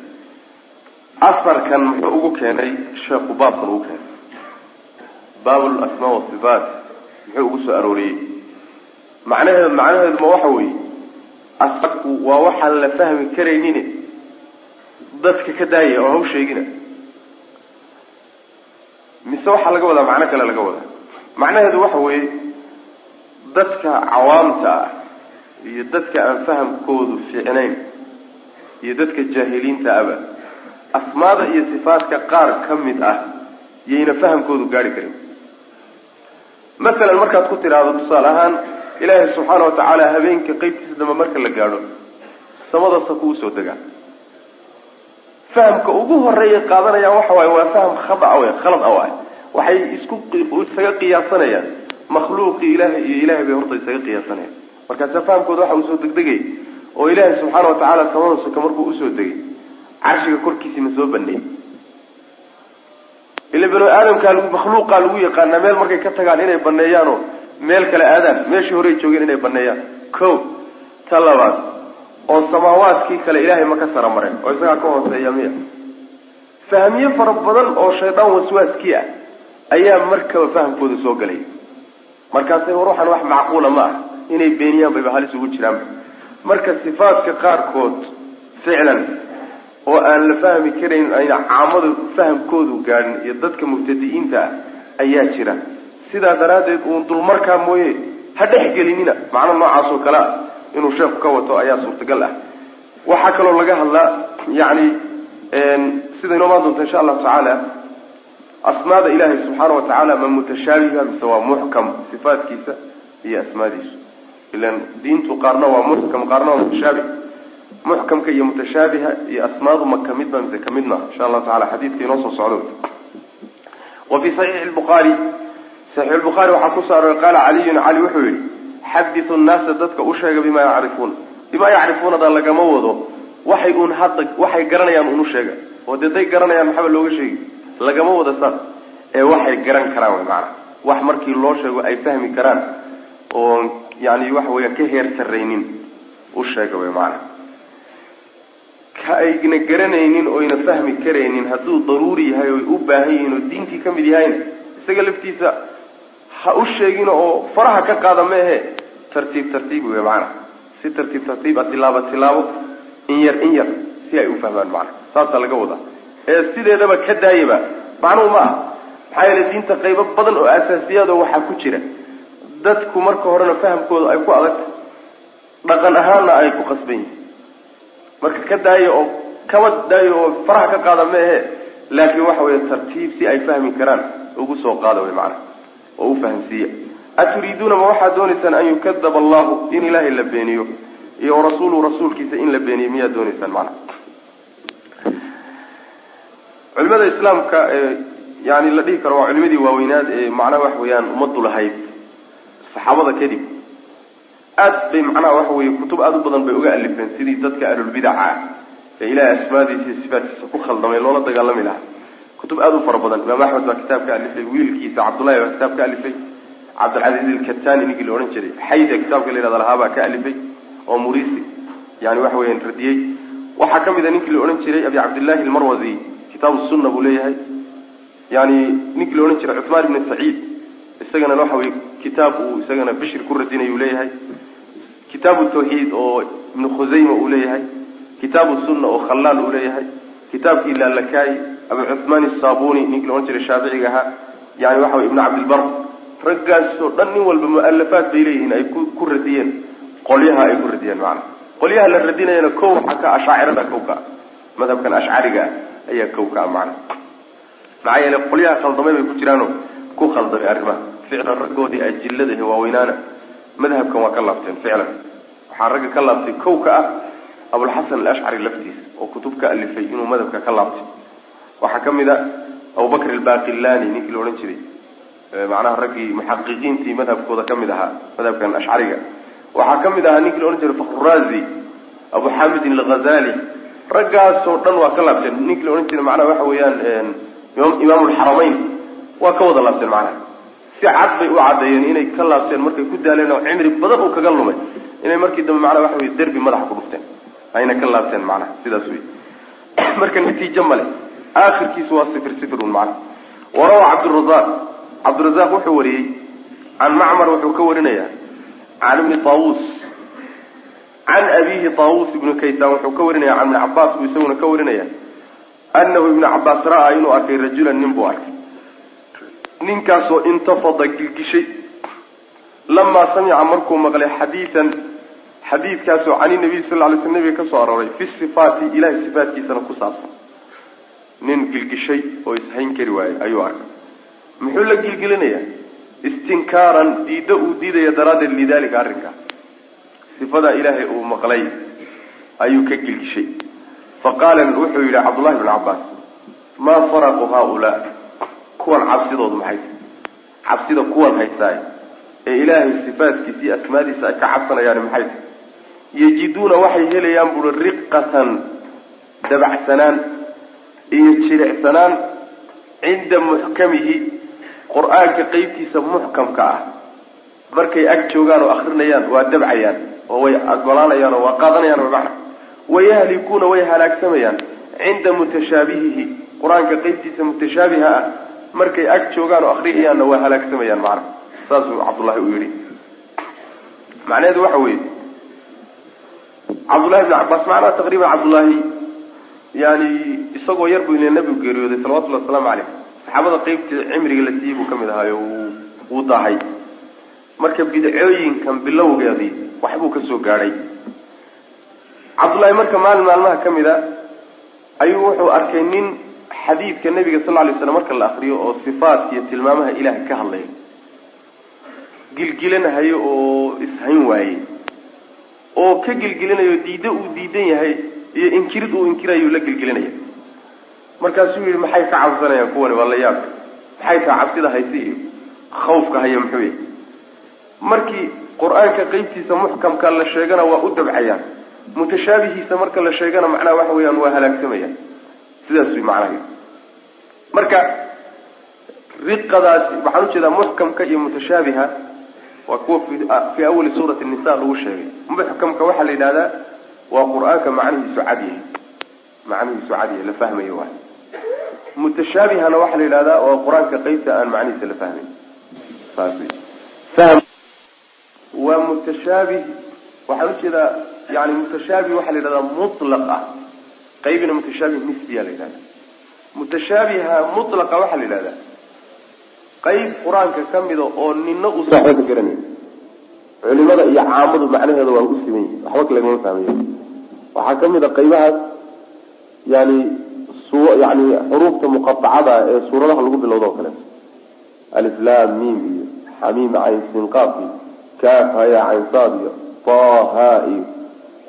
Asarkan muxuu ugu keenay sheekhu baabkan ugu keenay baab lasmaa wasifaat muxuu ugu soo arooriyey. Macnaheedu macnaheedu ma waxa weeye? Asarku waa waxaan la fahmi karaynin dadka ka daaya oo haw sheegina. Mise waxaa laga wadaa macno kale laga wadaa. Macnaheedu waxa weeye dadka cawaamta ah iyo dadka aan fahamkoodu fiicnayn iyo dadka jaahiliinta aba asmaada iyo sifaadka qaar ka mid ah yayna fahamkoodu gaari karin masalan markaad ku tidhaahdo tusaale ahaan ilaahay subxaana wa tacaala habeenka qeybtiisa dambe marka la gaadho samadasa kuu soo degaa fahamka ugu horreeya qaadanayaan waxa waaye waa faham khada wey khalad a waay. Waxay isku isaga qiyaasanayaan. Makhluuqii ilahay iyo ilahay bay horta isaga qiyaasanayaan. Markaasa fahamkooda waxa uu soo degdegay oo ilaahay subxaana wa tacaala samada soka markuu u soo degay carshiga korkiisina soo baneeyey ila banu aadamkaa lagu makhluuqaa lagu yaqaanaa meel markay ka tagaan inay baneeyaanoo meel kale aadaan meeshii horey joogeen inay baneeyaan ko ta labaad oo samaawaadkii kale ilaahay ma ka sara mareen oo isagaa ka hooseeya miya. Fahmiye fara badan oo shaydaan waswaaskii ah ayaa markaba fahamkooda soo galay. Markaasay waxaan wax macquula ma ah inay beeniyaan bayba halis ugu jiraan. Marka sifaadka qaarkood ficlan oo aan la fahmi karayn ayna caamadu fahamkoodu gaadhin iyo dadka mubtadi'iinta ah ayaa jira. Sidaa daraaddeed uun dulmarkaa mooye ha dhexgelinina macno noocaas oo kale ah inuu sheekhu ka wato ayaa suurtagal ah. Waxaa kaloo laga hadlaa yani sida inoo maan doonta insha allahu tacaala asmaada ilaahay subxaana wa tacaala ma mutashaabiha mise waa muxkam sifaadkiisa iyo asmaadiisu. Ilan diintu qaarna waa muxkam qaarna waa mutashaabih muxkamka iyo mutashaabiha iyo asmaadu ma ka mid ba mise ka mid ma insha allahu tacala xadiidka inoo soo socdo. Wa fi saxiixi lbuhaari saxiix lbukhaari waxaa ku saaroy qaala caliyun cali wuxuu yihi xaditu nnaasa dadka u sheega bima yacrifuuna bimaa yacrifuunada lagama wado waxay un hadda waxay garanayaan unu sheega. Oo dee day garanayaan maxaba looga sheegi? Lagama wada saas ee waxay garan karaan wy maanaa wax markii loo sheego ay fahmi karaan oo yani waxa weya ka heer sarraynin u sheega wy maanaa ka ayna garanaynin oyna fahmi karaynin. Hadduu daruuri yahay oy u baahan yihiin oo diintii ka mid yahayna isaga laftiisa ha u sheegin oo faraha ka qaada meehe tartiib tartiib wey maanaa si tartiib tartiib a tilaabo tilaabo in yar in yar si ay u fahmaan macana saasaa laga wadaa. Ee sideedaba ka daayaba macnuhu ma aha. Maxaa yeele diinta qaybo badan oo asaasiyaad oo waxaa ku jira. Dadku marka horena fahamkooda ay ku adagta dhaqan ahaanna ay ku qasban yihiin marka ka daayo oo kaba daayo oo faraha ka qaada meehe laakiin waxa weeye tartiib si ay fahmi karaan ugu soo qaada wey macana oo u fahamsiiya. Aturiiduuna ma waxaad doonaysaan an yukadaba allahu in ilaahay la beeniyo iyo warasuuluhu rasuulkiisa in la beeniyo miyaad doonaysaan macana culimada islaamka ee yani la dhihi karo waa culimadii waaweynaad ee macnaha waxa weeyaan ummaddu lahayd saxaabada kadib aad bay macnaha waxa weye kutub aada u badan bay uga alifeen sidii dadka ahlulbidaca ah. Ee ilahay asmaadiisa iyo ku khaldamay loola dagaalami lahaa. Kutub aada u fara badan. Imaam axmed baa kitaab ka alifay wiilkiisa cabdullahi baa kitaab ka alifay cabdilcasiiz ilkatani ninkii la odhan jiray xayda kitaabka la yihahda lahaa baa ka alifay oo murisi yani waxa weeyaan radiyey waxaa ka mid a ninkii la odhan jiray abi cabdillahi almarwazi kitaabu sunna buu leeyahay. Yani ninkii la odhan jiray cuthmaan ibni saciid isagana waxa weye kitaab uu isagana bishir ku radinay leeyahay kitaabu tawxiid oo ibnu khusayma uu leeyahay kitaabu sunna oo khallaal uu leeyahay kitaabkii laalakaay abu cuthmaan isabuni ninkii la odhan jiray shaaficiga ahaa yani waxa weye ibnu cabdilbar. Raggaasoo dhan nin walba mualafaad bay leeyihiin ay ku radiyeen. Qolyaha ay ku radiyeen macana qolyaha la radinayana kow waxaa ka ashaacirada kow ka madhabkan ashcariga ah ayaa kow ka ah macana maxaa yeele qolyaha khaldamay bay ku jiraano ku khaldamay arrimaha. Ficlan raggoodii ajillada ee waaweynaana madhabkan waa ka laabteen ficlan waxaa ragga ka laabtay kow ka ah abulxasan alashcari laftiisa oo kutub ka alifay inuu madhabka ka laabtay. Waxaa ka mid a abubakr albaqillani ninkii la odhan jiray. Macnaha raggii muxaqiqiintii madhabkooda ka mid ahaa madhabkan ashcariga waxaa ka mid ahaa ninkii la odhan jiray fakrurazi abu xamidin alghazali. Raggaasoo dhan waa ka laabteen. Ninkii la odhan jiray macnaha waxa weeyaan imaam lxaramayn waa ka wada laabteen macnaha si cad bay u caddeeyeen inay ka laabteen markay ku daaleen oo cimri badan uu kaga lumay. Inay markii dambe macnaha waxa wey derbi madaxa ku dhufteen. Ayna ka laabteen macnaha sidaas wey marka natiijo male aakhirkiisu waa sifir sifir un macnaha. Warawa cabdurazaq cabdurazaq wuxuu wariyey can macmar wuxuu ka warinayaa can ibni taawus. Can abihi taawus ibnu kaysan wuxuu ka warinaya can ibni cabaas buu isaguna ka warinaya anahu ibnu cabaas ra'a inuu arkay rajulan nin buu arkay ninkaasoo intafada gilgishay. Lamaa samica markuu maqlay xadiidan xadiidkaasoo cani nabiy sal ly sl nabiga ka soo arooray fi sifaati ilahay sifaatkiisana ku saabsan. Nin gilgishay oo ishayn kari waayey ayuu arkay. Muxuu la gilgilinaya istinkaaran diiddo uu diidaya daraaddeed lidalika arrinkaa sifadaa ilaahay uu maqlay ayuu ka gilgishay. Faqaala wuxuu yidhi cabdullahi bn cabaas maa faraqu haaulaa kuwan cabsidoodu maxay cabsida kuwan haystaay ee ilaahay sifaatkiisa iyo asmaadiisa ay ka cabsanayaan maxay yajiduuna waxay helayaan buuri riqatan dabacsanaan iyo jilicsanaan cinda muxkamihi qur'aanka qeybtiisa muxkamka ah. Markay ag joogaan oo akrinayaan waa dabcayaan oo way ogolaanayaan oo waa qaadanayaan macna. Wayahlikuuna way halaagsamayaan cinda mutashaabihihi. Qur'aanka qeybtiisa mutashaabiha ah markay ag joogaan oo akriyayaanna waa halaagsamayaan macna saasuu cabdullahi u yihi macnaheedu waxa weeye cabdullahi bni cabaas macnaha taqriiban cabdullaahi yani isagoo yar buu ina nabigu geeriyooday salawatullahi wasalaamu caleyh saxaabada qeybtii cimriga la siiyey buu ka mid ahaayo wuu daahay. Marka bidcooyinkan bilowgeedii waxbuu ka soo gaadhay. Cabdullaahi marka maalin maalmaha ka mid a ayuu wuxuu arkay nin xadiidka nabiga sal lay slam marka la akriyo oo sifaat iyo tilmaamaha ilahay ka hadlaya gilgilanahayo oo ishayn waayey oo ka gilgilanayo diiddo uu diidan yahay iyo inkirid uu inkirayuu la gilgilinaya markaasuu yihi maxay ka cabsanayaan kuwani? Waa la yaabka maxay taha cabsida haysi iyo khawfka haya muxuu yahy markii qur'aanka qeybtiisa muxkamka la sheegana waa u dabcayaan. Mutashaabihiisa marka la sheegana macnaha waxa weeyaan waa halaagsamayaan sidaas wy macnaha marka riqadaasi waxaan u jeedaa muxkamka iyo mutashaabiha waa kuwa fi awali suurati nisa lagu sheegay. Muxkamka waxaa la yidhahdaa waa qur'aanka macnihiisu cad yahay. Macnihiisu cad yahay la fahmayo waay mutashaabihana waxaa la yidhahdaa waa qur'aanka qeybta aan macnihiisa la fahmayn saas waa mutashaabih waxaan u jeedaa yani mutashaabih waxaa la yidhahdaa mutlaq ah. Qaybina mutashaabih nisbiya la yidhahda mutashaabiha mutlaqa waxaa la yidhahdaa. Qayb qur'aanka ka mida oo nina uusan waxba ka culimada iyo caamadu macnaheeda waa u siman yihiin waxba lagama fahmayo waxaa ka mid a qaybahaas yani su yani xuruufta muqaacada ee suuradaha lagu bilowdo o kaleeto aliflam mim iyo xamiim cayn sinqaaf iyo kaaf haya cayn saad iyo taha iyo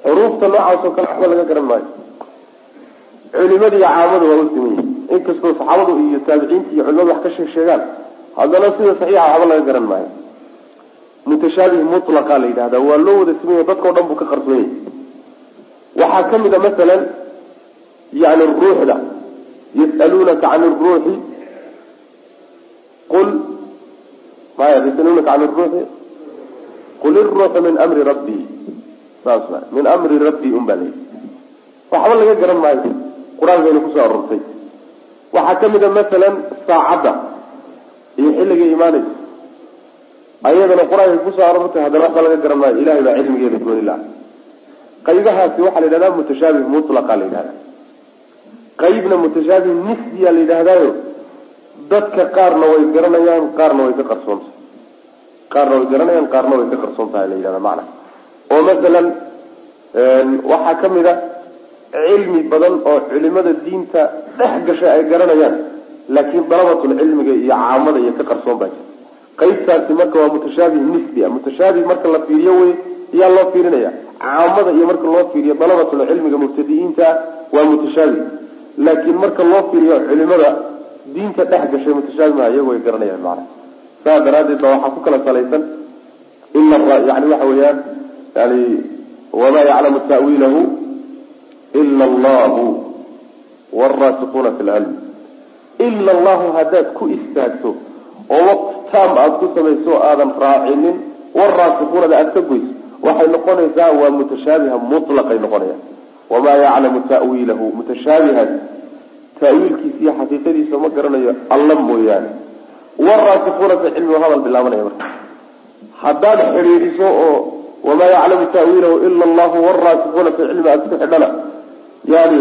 xuruufta noocaas oo kale waxba laga garan maayo. Culimada iyo caamadu waa u siman inkastoo saxaabadu iyo taabiciinta iyo culimadu wax ka sheeg sheegaan haddana sida saxiixa waxba laga garan maayo. Mutashaabih mutlaqa la yidhahda waa loo wada simanya dadkao dhan buu ka qarsoon waxaa ka mid a masalan yani ruuxda yas'aluunaka can ruuxi. Qul maya yasaluunaka can ruuxi. Qul iruuxu min amri rabbii saas min amri rabbii un baa la yidhi. Waxba laga garan maayo. Qur'aankayna ku soo arortay waxaa ka mid a masalan saacadda. Iyo xilligay imaanaysa ayadana qur'aankay ku soo arortay haddana waxba laga garan maayo ilahay baa cilmigeeda gooni la qaybahaasi waxaa la yidhahdaa mutashaabih mutlaqa la yidhahda qaybna mutashaabih nisbiya la yidhahdaayo dadka qaarna way garanayaan qaarna way ka qarsoontahay. Qaarna way garanayaan qaarna way ka qarsoon tahay la yidhahda macna. Oo masalan waxaa ka mid a cilmi badan oo culimada diinta dhex gashay ay garanayaan laakiin dalabatulcilmiga iyo caamada iyo ka qarsoon baa jira. Qaybtaasi marka waa mutashaabih nisbi a mutashaabih marka la fiiriyo wey iyaa loo fiirinaya. Caamada iyo marka loo fiiriyo dalabatulcilmiga mubtadi'iinta waa mutashaabih laakiin marka loo fiiriyo culimada diinta dhex gashay mutashaabih maha iyagu way garanayaan macana saas daraaddeed baa waxaa ku kala salaysan ina yani waxa weeyaan yani wamaa yaclamu ta'wiilahu ila allahu waraasikuuna fi lcilm ila allahu haddaad ku istaagto oo waqti taam aada ku samayso aadan raacinin waraasikuunada aada ka goyso waxay noqonaysaa waa mutashaabiha mutlaqay noqonaya wamaa yaclamu ta'wiilahu mutashaabihan ta'wiilkiisa iyo xaqiiqadiisa ma garanayo alla mooyaane waraasikuuna fi cilmi waa hadal bilaabanaya marka haddaad xidhiidhiso oo wamaa yaclamu ta'wiilahu ila allahu waraasikuuna fi cilmi aada isku xidhana yani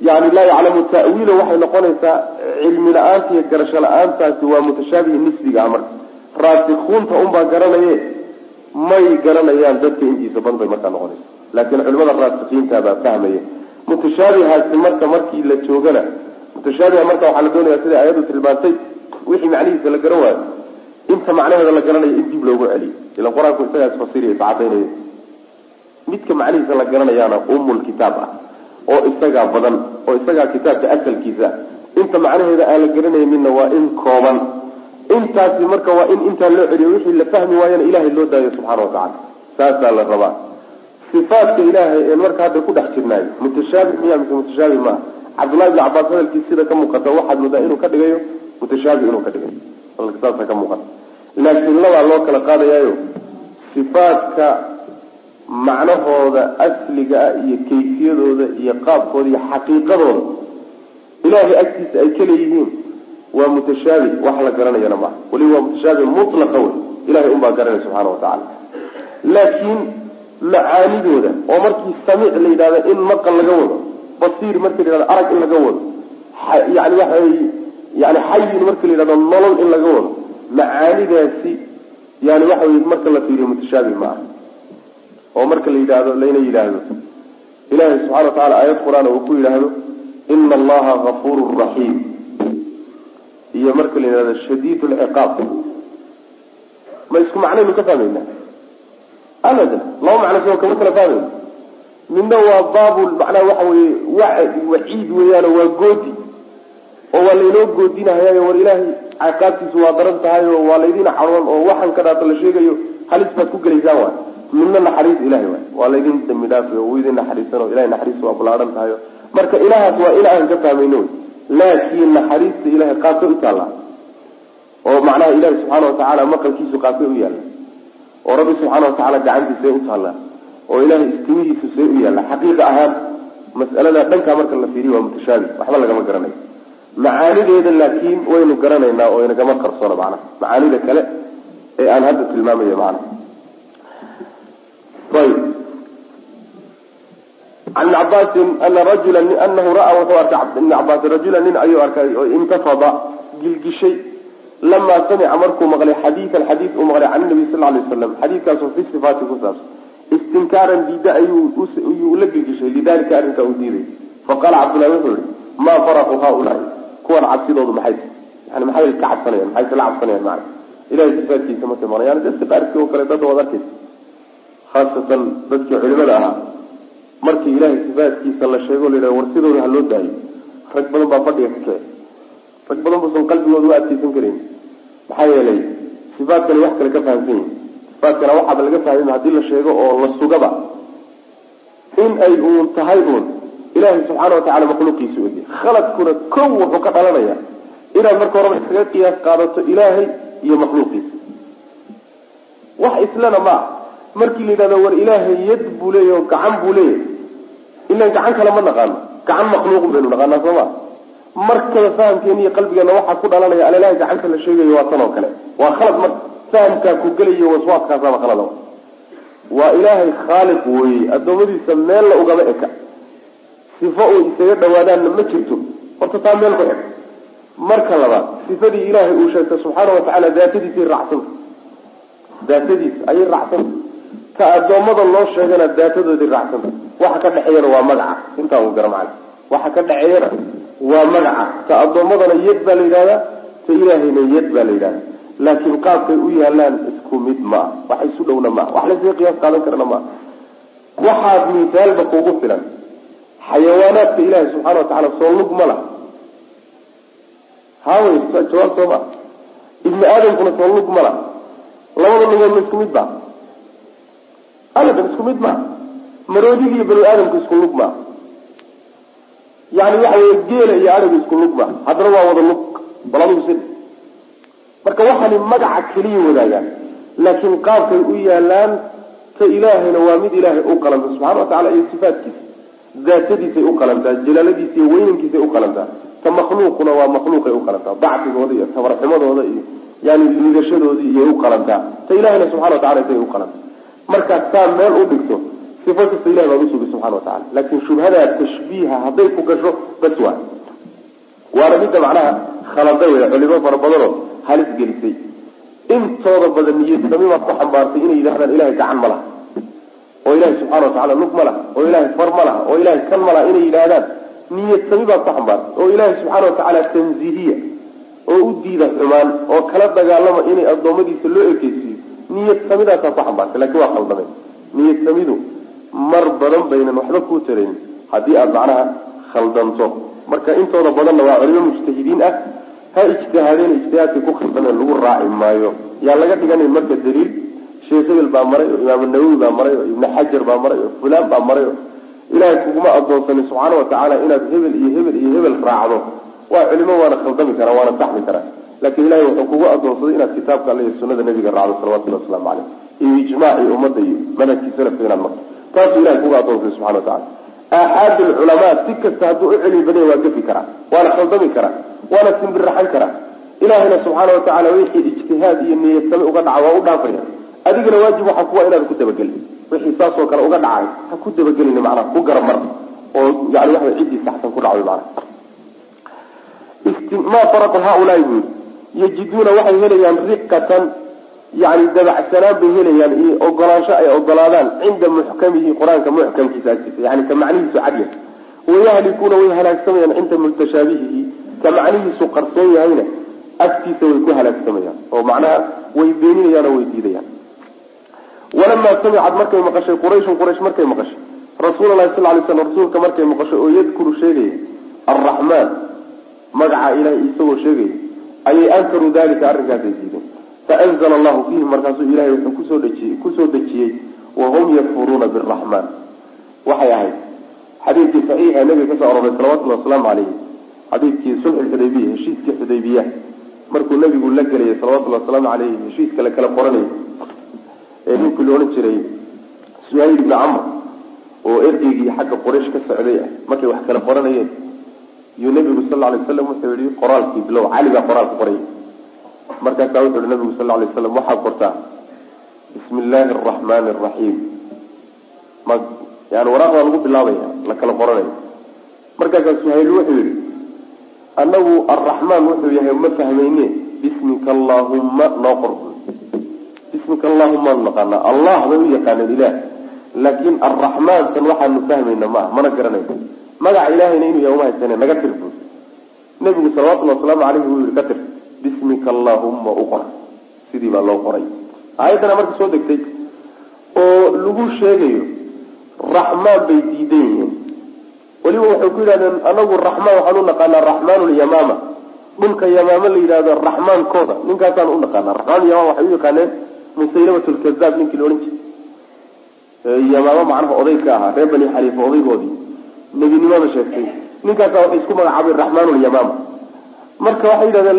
yani laa yaclamu ta'wiila waxay noqonaysaa cilmi la'aanta iyo garasho la'aantaasi waa mutashaabihi nisbiga ah marka. Raasikuunta unbaa garanaye may garanayaan dadka intiisa badan bay markaa noqonaysa laakiin culimada raasikiinta baa fahmaya. Mutashaabihaasi marka markii la joogana mutashaabiha marka waxaa la doonaya siday ayadu tilmaantay wixii macnihiisa la garan waayo. Inta macnaheeda la garanayo in dib loogu celiyo. Ila qur'aanku isagaa isfasiriya iscadaynaya midka macnihiisa la garanayaana umul ah oo isagaa badan oo isagaa kitaabka asalkiisa. Inta macnaheeda aan la garanayninna waa in kooban. Intaasi marka waa in intaa loo celiyo wixii la fahmi waayana ilahay loo daayo subxaana watacala saasaa la rabaa. Sifaatka ilaahay een marka hadda ku dhex jirnaayo mutashaabih miya mise mutashaabih maaha? Cabdullahi ibni cabaas hadalkiis sida ka muuqata waxaad moodaa inuu ka dhigayo mutashaabih inuu ka dhigayo. Saasa ka muuqata. Laakiin labaa loo kala qaadayaayo sifaatka macnahooda asliga ah iyo kayfiyadooda iyo qaabkooda iyo xaqiiqadooda. Ilaahay agtiisa ay kaleeyihiin waa mutashaabih wax la garanayana maaha weliba waa mutashaabih mutlaqa wey. Ilahay unbaa garanaya subxaana watacaala laakiin macaanidooda oo markii samiic la yidhahdo in maqal laga wado basiir marka la yidhahdo arag in laga wado yani waxa yani xayin marka la yidhahdo nolol in laga wado macaanidaasi yani waxa wey marka la fiiriyo mutashaabih ma aha oo marka la yidhaahdo layna yidhaahdo. Ilahay subxana wa tacala aayad qur'aan uu ku yidhaahdo ina allaha gafurun raxiim iyo marka la yidhahdo shadiid lciqaab ma isku macnaynu ka fahmayna? Abadan laba macno soo kama kala fahmayno midna waa baabu macnaha waxa weye wa waciid weeyaano waa goodi. Oo waa laynoo goodinahayayo war ilaahay ciqaabtiisu waa daran tahay oo waa laydin caroon oo waxan ka dhaata la sheegayo halis baad ku gelaysaan waay midna naxariis ilahay waay. Waa laydin dambi dhaafi oo idin naxariisan oo ilahay naxariis waa bulaadhan tahay marka ilahaas waa in aan ka fahmayno wy laakiin naxariista ilahay qaabkay u taallaa oo macnaha ilahi subxaana watacaala maqalkiisu qaabkay u yaalla oo rabbi subxaana watacaala gacantiisay u taallaa oo ilahay istimihiisu see u yaalla xaqiiqa ahaan mas'alada dhankaa marka la fiiriyo waa mutashaabih. Waxba lagama garanayo macaanideeda laakiin waynu garanaynaa oo inagama qarsoona macnaha. Macaanida kale ee aan hadda tilmaamayo macnaha ayb can cabaasin ana rajula anahu ra'a wuxuu arkay ibni cabaasin rajula nin ayuu arkay oo intafada gilgishay lamaa samica markuu maqlay xadiidan xadiid uu maqlay can nabi sal lay waslam xadiidkaasoo fi sifaati ku saabsan istinkaaran diida ayuu la gilgishay lidalika arrinkaa uu diiday faqaala cabdullahi wuxuu yihi maa faraqu haaulaai kuwan cabsidoodu maxay yani maxay ka cabsanayaan maxay kala cabsanayaan maana ilahay sifaatkiisa markay maqlayaan dadka qaarkii oo kale dad waad arkaysa khaasatan dadkii culimada ahaa markii ilahay sifaatkiisa la sheego la yidhaha war sidooda ha loo daayo. Rag badan baa fadhiga ka kicay rag badan buusan qalbigooda u adkeysan karayn maxaa yeelay sifaatkani wax kale ka fahamsan yihiin sifaatkana waxaaba laga fahmay haddii la sheego oo la sugaba. In ay uun tahay uun ilahay subxaana watacala makhluuqiisa ogy khaladkuna kow wuxuu ka dhalanaya inaad marka horeba iskaga qiyaas qaadato ilaahay iyo makhluuqiisa. Wax islana ma markii la yidhahdo war ilaahay yad buu leeyahy oo gacan buu leeyahy ilan gacan kale ma naqaano gacan makhluuqun baynu naqaanaa soo ma? Markaba fahamkeena iyo qalbigeena waxaa ku dhalanaya alalahay gacanta la sheegayo waa tan oo kale. Waa khalad marka fahamkaa ku gelayo waswaaskaasaba khalada waa ilaahay khaaliq weeye. Addoommadiisa meel la ugama eka. Sifo uu isaga dhawaadaanna ma jirto. Horta taa meel ku eg. Marka labaad sifadii ilaahay uu sheegtay subxaana watacaala daatadiisay raacsanta daatadiisa ayay raacsanta ka addoommada loo sheegana daatadoodii raacsanta waxa ka dhexeeyana waa magaca. Intaa uu gara macana waxa ka dhexeeyana waa magaca. Ta addoommadana yad baa la yidhahdaa ta ilaahayna yad baa la yidhahda laakiin qaabkay u yaalaan isku mid ma. Ah wax isu dhowna maa wax laysaga qiyaas qaadan karana maa waxaad misaalba kugu filan. Xayawaanaadka ilaahay subxana watacala soo lug ma laha. Hawey jawaab soo ma. Ibni aadamkuna soo lug ma laha. Labada lugood isku mid ba abadan isku mid maa maroodiga iyo bani aadamku isku lug maa yani waxa wey geela iyo arigu isku lug maa haddana waa wada lug bal sid marka waxani magaca keliya wadaagaan laakiin qaabkay u yaalaan ka ilaahayna waa mid ilaahay u qalanta subxana watacala iyo sifaatkiisa daatadiisay u qalantaa jalaaladiisa iyo weynankiisay u qalantaa ta makhluuquna waa makhluuqay u qalantaa dacfigooda iyo tabarxumadooda iyo yani liidashadoodii iyay u qalantaa ta ilahayna subxana watacala isay u qalanta markaad saa meel u dhigto sifo kasta ilahi baad usugay subxana watacala laakin shubhadaa tashbiiha hadday ku gasho bas waa. Waana midda macnaha khaladay wey culimo fara badanoo halis gelisay. Intooda badan niyadnamimaad ku xambaartay inay yidhahdaan ilahay gacan ma laha. Oo ilahay subxana watacala lug ma laha oo ilahay far ma laha oo ilahay kan ma laha inay yidhaahdaan niyadsami baad ku xambaartay. Oo ilaahay subxaana watacaala tanzihiya oo u diida xumaan oo kala dagaalama inay addoommadiisa loo ekeysiiyo niyad samidaasaa ku xambaartay laakiin waa khaldamay. Niyad samidu mar badan baynan waxba kuu tarayn haddii aada macnaha khaldanto. Marka intooda badanna waa culimo mujtahidiin ah ha ijtihaadeen ijtihaadkay ku khaldameen lagu raaci maayo. Yaa laga dhiganay marka daliil sheekh hebel baa maray oo imaam nawowi baa maray oo ibni xajar baa maray oo fulaan baa maray oo ilaahay kuguma adoonsanin subxaana watacaala inaad hebel iyo hebel iyo hebel raacdo. Waa culimo waana khaldami karaa waana saxmi karaa laakiin ilahay wuxuu kugu adoonsaday inaad kitaabka alle iyo sunada nabiga raacdo salawatulli waslamu caleyh iyo ijmaacii ummadda iyo manhajkii salafka inaad marto. Taasuu ilahay kugu adoonsaday subxana watacala aaxaad alculamaa si kasta hadduu u celmi badanya waa gafi karaa waana khaldami karaa waana simbiraxan karaa. Ilahayna subxaana watacala wixii ijtihaad iyo niyadsame uga dhaca waa u dhaafaya. Adigana waajib waxaa kuwa inaad ku dabagelin. Wixii saasoo kale uga dhacay ha ku dabagelin macnaha ku garamar oo yani waxa ciddii saxsan ku dhacday macnaha. Ma faraqu haaulaai buu yajiduuna waxay helayaan riqatan yani dabacsanaan bay helayaan iyo ogolaansho ay ogolaadaan cinda muxkamihi qur'aanka muxkamkiisa agtiisa yani ka macnihiisu cadya wayahlikuuna way halaagsamayaan cinda mutashaabihihi ka macnihiisu qarsoon yahayna agtiisa way ku halaagsamayaan oo macnaha way beeninayaan oo way diidayaan. Walamaa samicad markay maqashay qurayshun quraysh markay maqashay rasuul lahi sal lay slam rasuulka markay maqashay oo yadkuru sheegaya arraxmaan magaca ilahay isagoo sheegaya ayay ankaruu dalika arrinkaasay diideen faanzla allahu fiihim markaasuu ilahay wuxuu ku soo dejiyey ku soo dejiyey wahum yakfuruuna biraxmaan waxay ahayd xadiidkii saxiixa nabiga ka soo aroray salawatullhi wasalaamu calayhi. Xadiidkii sulx xudaybiya heshiiskii xudaybiya. Markuu nabigu la gelayay salawatullhi wasalaamu caleyhi heshiiska la kala qoranayay. Ee ninkii la odhan jiray suhayl ibni camr oo ergeygii xagga quraysh ka socday ah markay wax kala qoranayeen iyuu nabigu sal lla alay waslam wuxuu yihi qoraalkii bilow cali qoraalka qoray. Markaasaa wuxu uhi nabigu sal lla alay waslam waxaad qortaa bismi illaahi araxmaani araxiim ma yani waraaq baa lagu bilaabaya la kala qoranayo. Markaasaa suhayl wuxuu yihi anagu arraxmaan wuxuu yahay ma fahmayne bismika allaahumma noo qor. Bismika allahuma anu naqaanaa allah bay u yaqaaneen ilaah. Laakin arraxmaantan waxaanu fahmayna maaha mana garanayno magaca ilahayna inuu yahay uma haysane naga tir bu nabigu salawatullhi wasalaamu caleyhi wuu yihi ka tir bismika allahumma u qor sidii baa loo qoray. Aayaddana marka soo degtay oo lagu sheegayo raxmaan bay diidan yihiin. Weliba waxay ku yidhahdeen anagu raxmaan waxaan u naqaanaa raxmaan lyamaama dhulka yamaama la yidhahdo raxmaankooda ninkaasaan u naqaanaa. Raxmaan yamaama waxay u yaqaaneen musaylamat lkazaab ninkii la odhan jiray. Yamaamo macnaha oday ka ahaa reer bani xaliifa odaygoodii nebinimada sheegtay. Ninkaasa waxay isku magacaabeen raxmaan lyamaama marka waxay yidhahdeen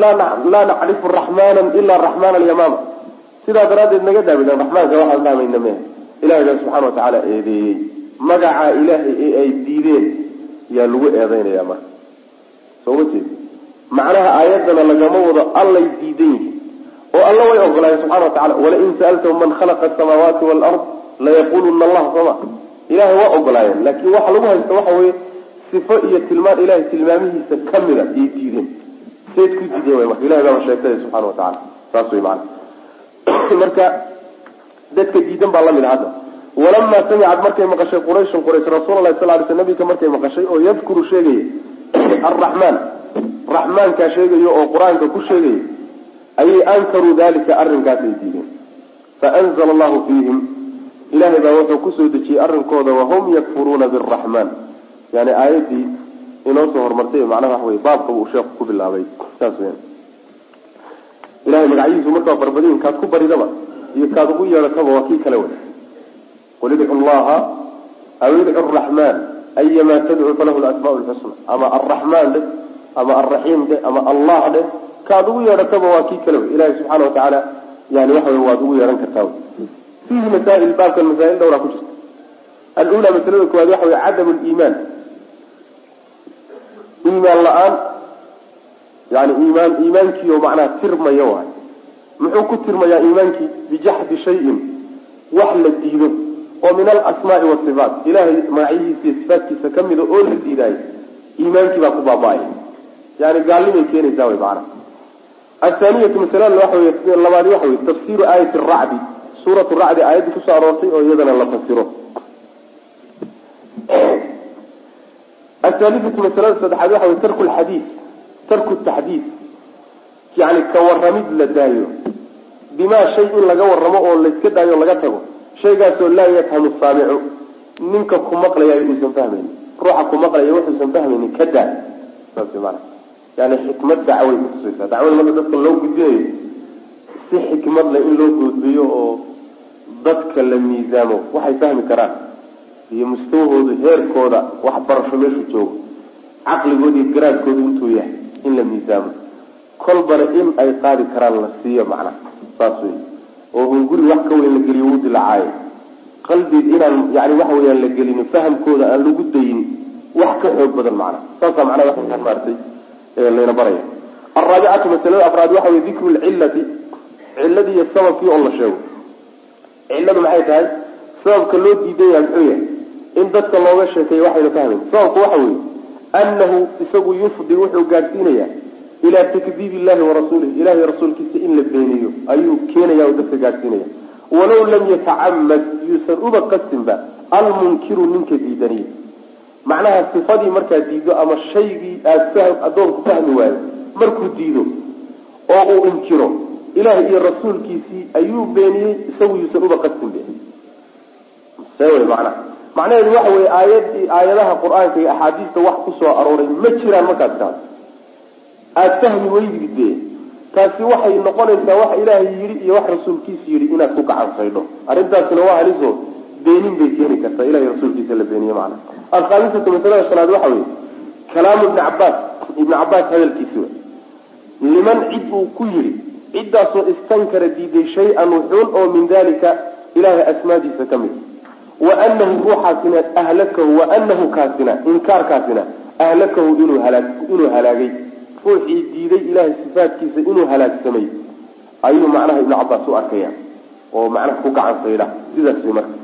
laa nacrifu raxmaana ilaa raxmaan alyamaama sidaa daraaddeed naga daabideen raxmaanka waxaan fahmayna mehe ilahay baa subxana watacaala eedeeyey. Magaca ilaahay ee ay diideen yaa lagu eedeynaya marka. Soo ma jeed? Macnaha aayaddana lagama wado allay diidan yihiin oo alla way ogolaayeen subxana wa tacala walain sa'altahum man khalaqa asamaawaati waalard layaquluna allah sooma ilahay waa ogolaayeen laakin waxa lagu haysta waxa weeye sifo iyo tilmaan ilahay tilmaamihiisa kamida iyay diideen. Seed ku diideen way ilahay baaba sheegtay subxana wa tacala saas wey maana marka dadka diidan baa la mid a hadda. Walamaa samicad markay maqashay qurayshun quraysh rasuul lahi sal ly sl nabiga markay maqashay oo yadkuru sheegaya alraxmaan raxmaankaa sheegayo oo qur'aanka ku sheegaya ayay ankaruu dalika arrinkaasay diideen. Faanzla allahu fiihim ilahay baa wuxuu ku soo dejiyey arrinkooda wahum yakfuruuna biraxmaan yani aayaddii inoo soo horumartay macnaha waxa wey baabka uu sheeku ku bilaabay. Saas weyan ilahay magacyihiisu markaa barbadiin kaad ku baridaba iyo kaad ugu yeedhataba waa kii kale wey qul idcu llaha aw idcu raxmaan ayamaa tadcu falahu lasmaa lxusna ama alraxmaan dheh ama alraxiim dheh ama allah dheh kaad ugu yeedhataba waa kii kale wey ilahi subxaana watacaala yani waxa wey waad ugu yeedhan kartaa fiihi masail baabkan masail dhowraa ku jirta alula masalada koowaad waxa wey cadam liimaan iimaan la'aan yani iimaan iimaankii oo macnaha tirmaya waay muxuu ku tirmayaa iimaankii bijaxdi shayin wax la diido oo min alasmaai wasifaat ilahay magacyihiisa iyo sifaatkiisa kamida oo la diidaayo iimaankii baa ku baaba-ay yani gaalnimay keenaysaa way macana athaaniyatu masalada waxa wey labaadi waxa wey tafsiru aayati racdi suuratu racdi aayaddii ku soo aroortay oo iyadana la fasiro. Athaalithatu masalada saddexaad waxa wey tarku lxadiid tarku taxdiid yani ka waramid la daayo. Bimaa shay in laga waramo oo layska daayo o laga tago shaygaasoo laa yafhamu saamicu ninka ku maqlayayo uusan fahmaynin ruuxa ku maqlaya wuxuusan fahmaynin ka daa. Saas maana yani xikmad dacway kutusaysaa dacwada marka dadka loo gudbinayo si xikmad leh in loo gudbiyo oo dadka la miisaamo waxay fahmi karaan. Iyo mustawahooda heerkooda waxbarasho meeshu joogo. Caqligooda iyo garaadkooda intuu yahay in la miisaamo. Kolbana in ay qaadi karaan la siiyo macna saas wey oo hunguri wax ka weyn la geliyo wuu dilacaayo. Qalbi inaan yani waxa weyaan la gelin fahamkooda aan lagu dayin wax ka xoog badan macna. Saasa macnaha waa maaratay layna baraya. Alraabicatu masalada afraad waxa wey dikru lcillati cilladii iyo sababkii oo la sheego cilladu maxay tahay? Sababka loo diidan yahay muxuu yahay? In dadka looga sheekeeyo waxayna fahmayn sababku waxa weeye annahu isagu yufdi wuxuu gaadhsiinayaa ilaa takdiib illahi warasuulih ilahi rasuulkiisa in la beeniyo ayuu keenaya oo dadka gaadhsiinaya walow lam yatacamad yuusan uba qasinba almunkiru ninka diidaniy macnaha sifadii markaa diido ama shaygii aad fahm addoonku fahmi waayo markuu diido oo uu inkiro ilaah iyo rasuulkiisii ayuu beeniyey isagu yuusan uba qasin be see wey macnaha macnaheedu waxa weye aayadii aayadaha qur'aanka iyo axaadiista wax ku soo arooray ma jiraan markaas kaas aada fahmi weydid be taasi waxay noqonaysaa wax ilaahay yidhi iyo wax rasuulkiisa yidhi inaad ku gacan saydho arrintaasina waa haliso beenin bay keeni kartaa ilahay rasuulkiisa la beeniye macana alkhaamisatu masalada shanaad waxa weye kalaamu ibni cabaas ibni cabaas hadalkiisi liman cid uu ku yidhi ciddaasoo istankara diiday shay-an wuxuun oo min dalika ilahay asmaadiisa ka mid. Wa anahu ruuxaasina ahlakahu wa anahu kaasina inkaarkaasina ahlakahu inuu halaa inuu halaagay. Ruuxii diiday ilahay sifaatkiisa inuu halaagsamay. Ayuu macnaha ibnu cabaas u arkaya oo macnaha ku gacan sidaas way marka.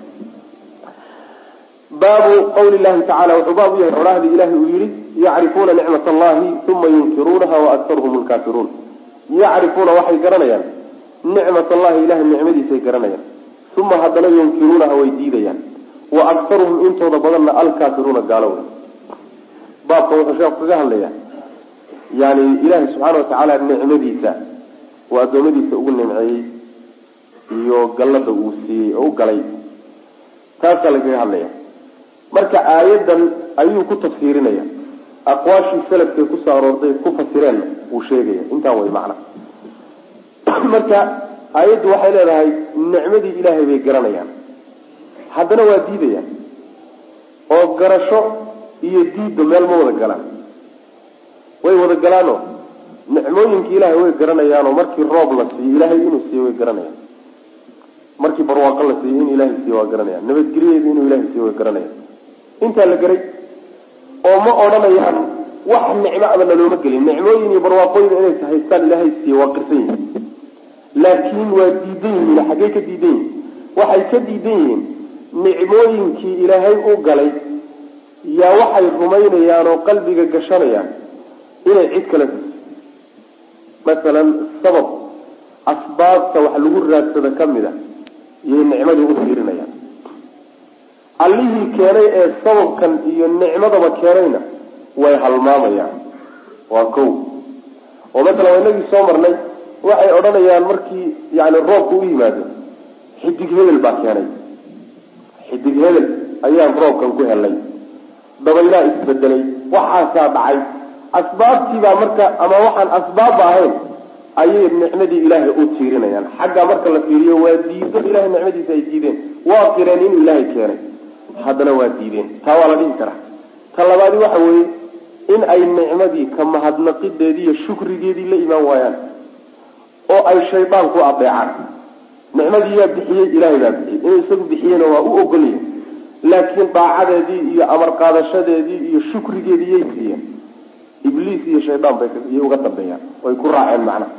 Baabu qawli llahi tacala wuxuu baab u yahay orahdii ilahay uu yihi yacrifuuna nicmat allahi uma yunkiruunaha waaktaruhum lkaafiruun yacrifuuna waxay garanayaan. Nicmat allahi ilahay nicmadiisay garanayaan. Uma haddana yunkiruunaha way diidayaan. Wa aktaruhum intooda badanna alkaafiruuna gaalo wey baabkan wuxuu sheeku kaga hadlayaa. Yani ilaahay subxaana watacaala nicmadiisa uu addoommadiisa ugu nimceeyey iyo gallada uu siiyey oo u galay. Taasaa lagaga hadlaya marka aayadan ayuu ku tafsiirinaya aqwaashii salafkay ku soo aroortay ku fasireenna wuu sheegaya intaa way macna. Marka aayaddu waxay leedahay nicmadii ilaahay bay garanayaan. Haddana waa diidayaan. Oo garasho iyo diidba meel ma wada galaan. Way wada galaanoo? Nicmooyinkii ilaahay way garanayaanoo? Markii roob la siiyo ilaahay inuu siiyo way garanayaan. Markii barwaaqo la siiyo in ilaahay siiyo waa garanayaan. Nabadgelyadeeda inuu ilahay siiyo way garanayaan. Intaa la garay oo ma odhanayaan wax nicmo aba nalooma gelin. Nicmooyin iyo barwaaqooyin inay haystaan ilaahay siiye waa qirsan yihiin laakiin waa diidan yihiin xaggey ka diidan yihiin waxay ka diidan yihiin nicmooyinkii ilaahay u galay yaa waxay rumaynayaan oo qalbiga gashanayaan inay cid kale masalan sabab asbaabta wax lagu raadsado ka mid a iyay nicmadii u fiirinayaan allihii keenay ee sababkan iyo nicmadaba keenayna way halmaamayaan. Waa kow. Oo masalan waa inagii soo marnay waxay odhanayaan markii yani roobka u yimaado. Xidig hebel baa keenay. Xidig hebel ayaan roobkan ku helnay. Dabaylaa isbedelay waxaasaa dhacay. Asbaabtiibaa marka ama waxaan asbaabba ahayn ayay nicmadii ilaahay u tiirinayaan. Xagga marka la fiiriyo waa diido ilahay nicmadiisa ay diideen. Waa qireen inuu ilaahay keenay haddana waa diideen. Taa waa la dhihi karaa. Ta labaadi waxa weeye in ay nicmadii ka mahadnaqideedii iyo shukrigeedii la imaan waayaan oo ay shaydaan ku adeecaan. Nicmadii yaa bixiyey ilaahay baa bixiyey. Inuu isagu bixiyena waa u ogolyahay. Laakiin daacadeedii iyo amar qaadashadeedii iyo shukrigeedii yay siiyeen. Ibliis iyo shaydaan bay uga dambeeyaan. Way ku raaceen macnaha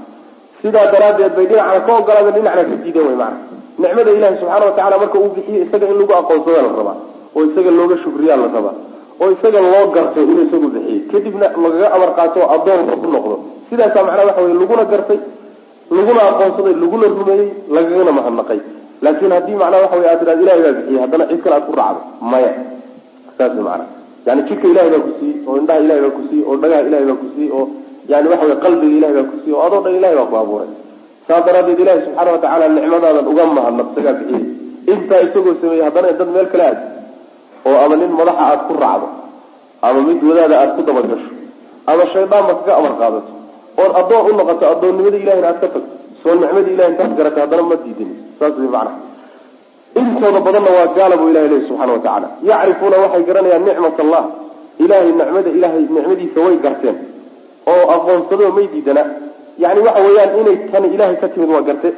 sidaa daraaddeed bay dhinacna ka ogolaadeen dhinacna ka diideen way macnaha nicmada ilaahi subxaana watacala marka uu bixiyo isaga in lagu aqoonsada la rabaa oo isaga looga shukriyaa la rabaa oo isaga loo garto inuu isagu bixiyey kadibna lagaga amar qaato oo addoonka ku noqdo. Sidaasaa macnaha waxa weye laguna gartay laguna aqoonsaday laguna rumeeyey lagagana mahadnaqay. Laakin haddii macnaha waxa wey aad tidhahdo ilahay baa bixiyey. Haddana cid kale aad ku raacdo maya. Saas macana yani jidka ilahay baa ku siiyey oo indhaha ilahay baa ku siiyey oo dhagaha ilahay baa ku siiyey oo yani waxa wey qalbiga ilahay baa ku siiyey oo adoo dhan ilahay baa ku abuuray saas daraaddeed ilahi subxaana watacaala nicmadaadan uga mahadnaq isagaa bixiyey. Intaa isagoo sameeyey haddana dad meel kale aad oo ama nin madaxa aad ku raacdo ama mid wadaada aad ku dabagasho ama shaydaanba kaga amar qaadato ood addoon u noqoto addoonnimada ilahina aad ka tagto soo nicmada ilahi intaad garatay haddana ma diidin. Saas way macnaha. Intooda badanna waa gaala buu ilahay leeyahy subxana watacaala yacrifuuna waxay garanayaan nicmat allah. Ilahay nicmada ilahay nicmadiisa way garteen. Oo aqoonsado may diidana yani waxa weeyaan inay tani ilahay ka timid waa garte.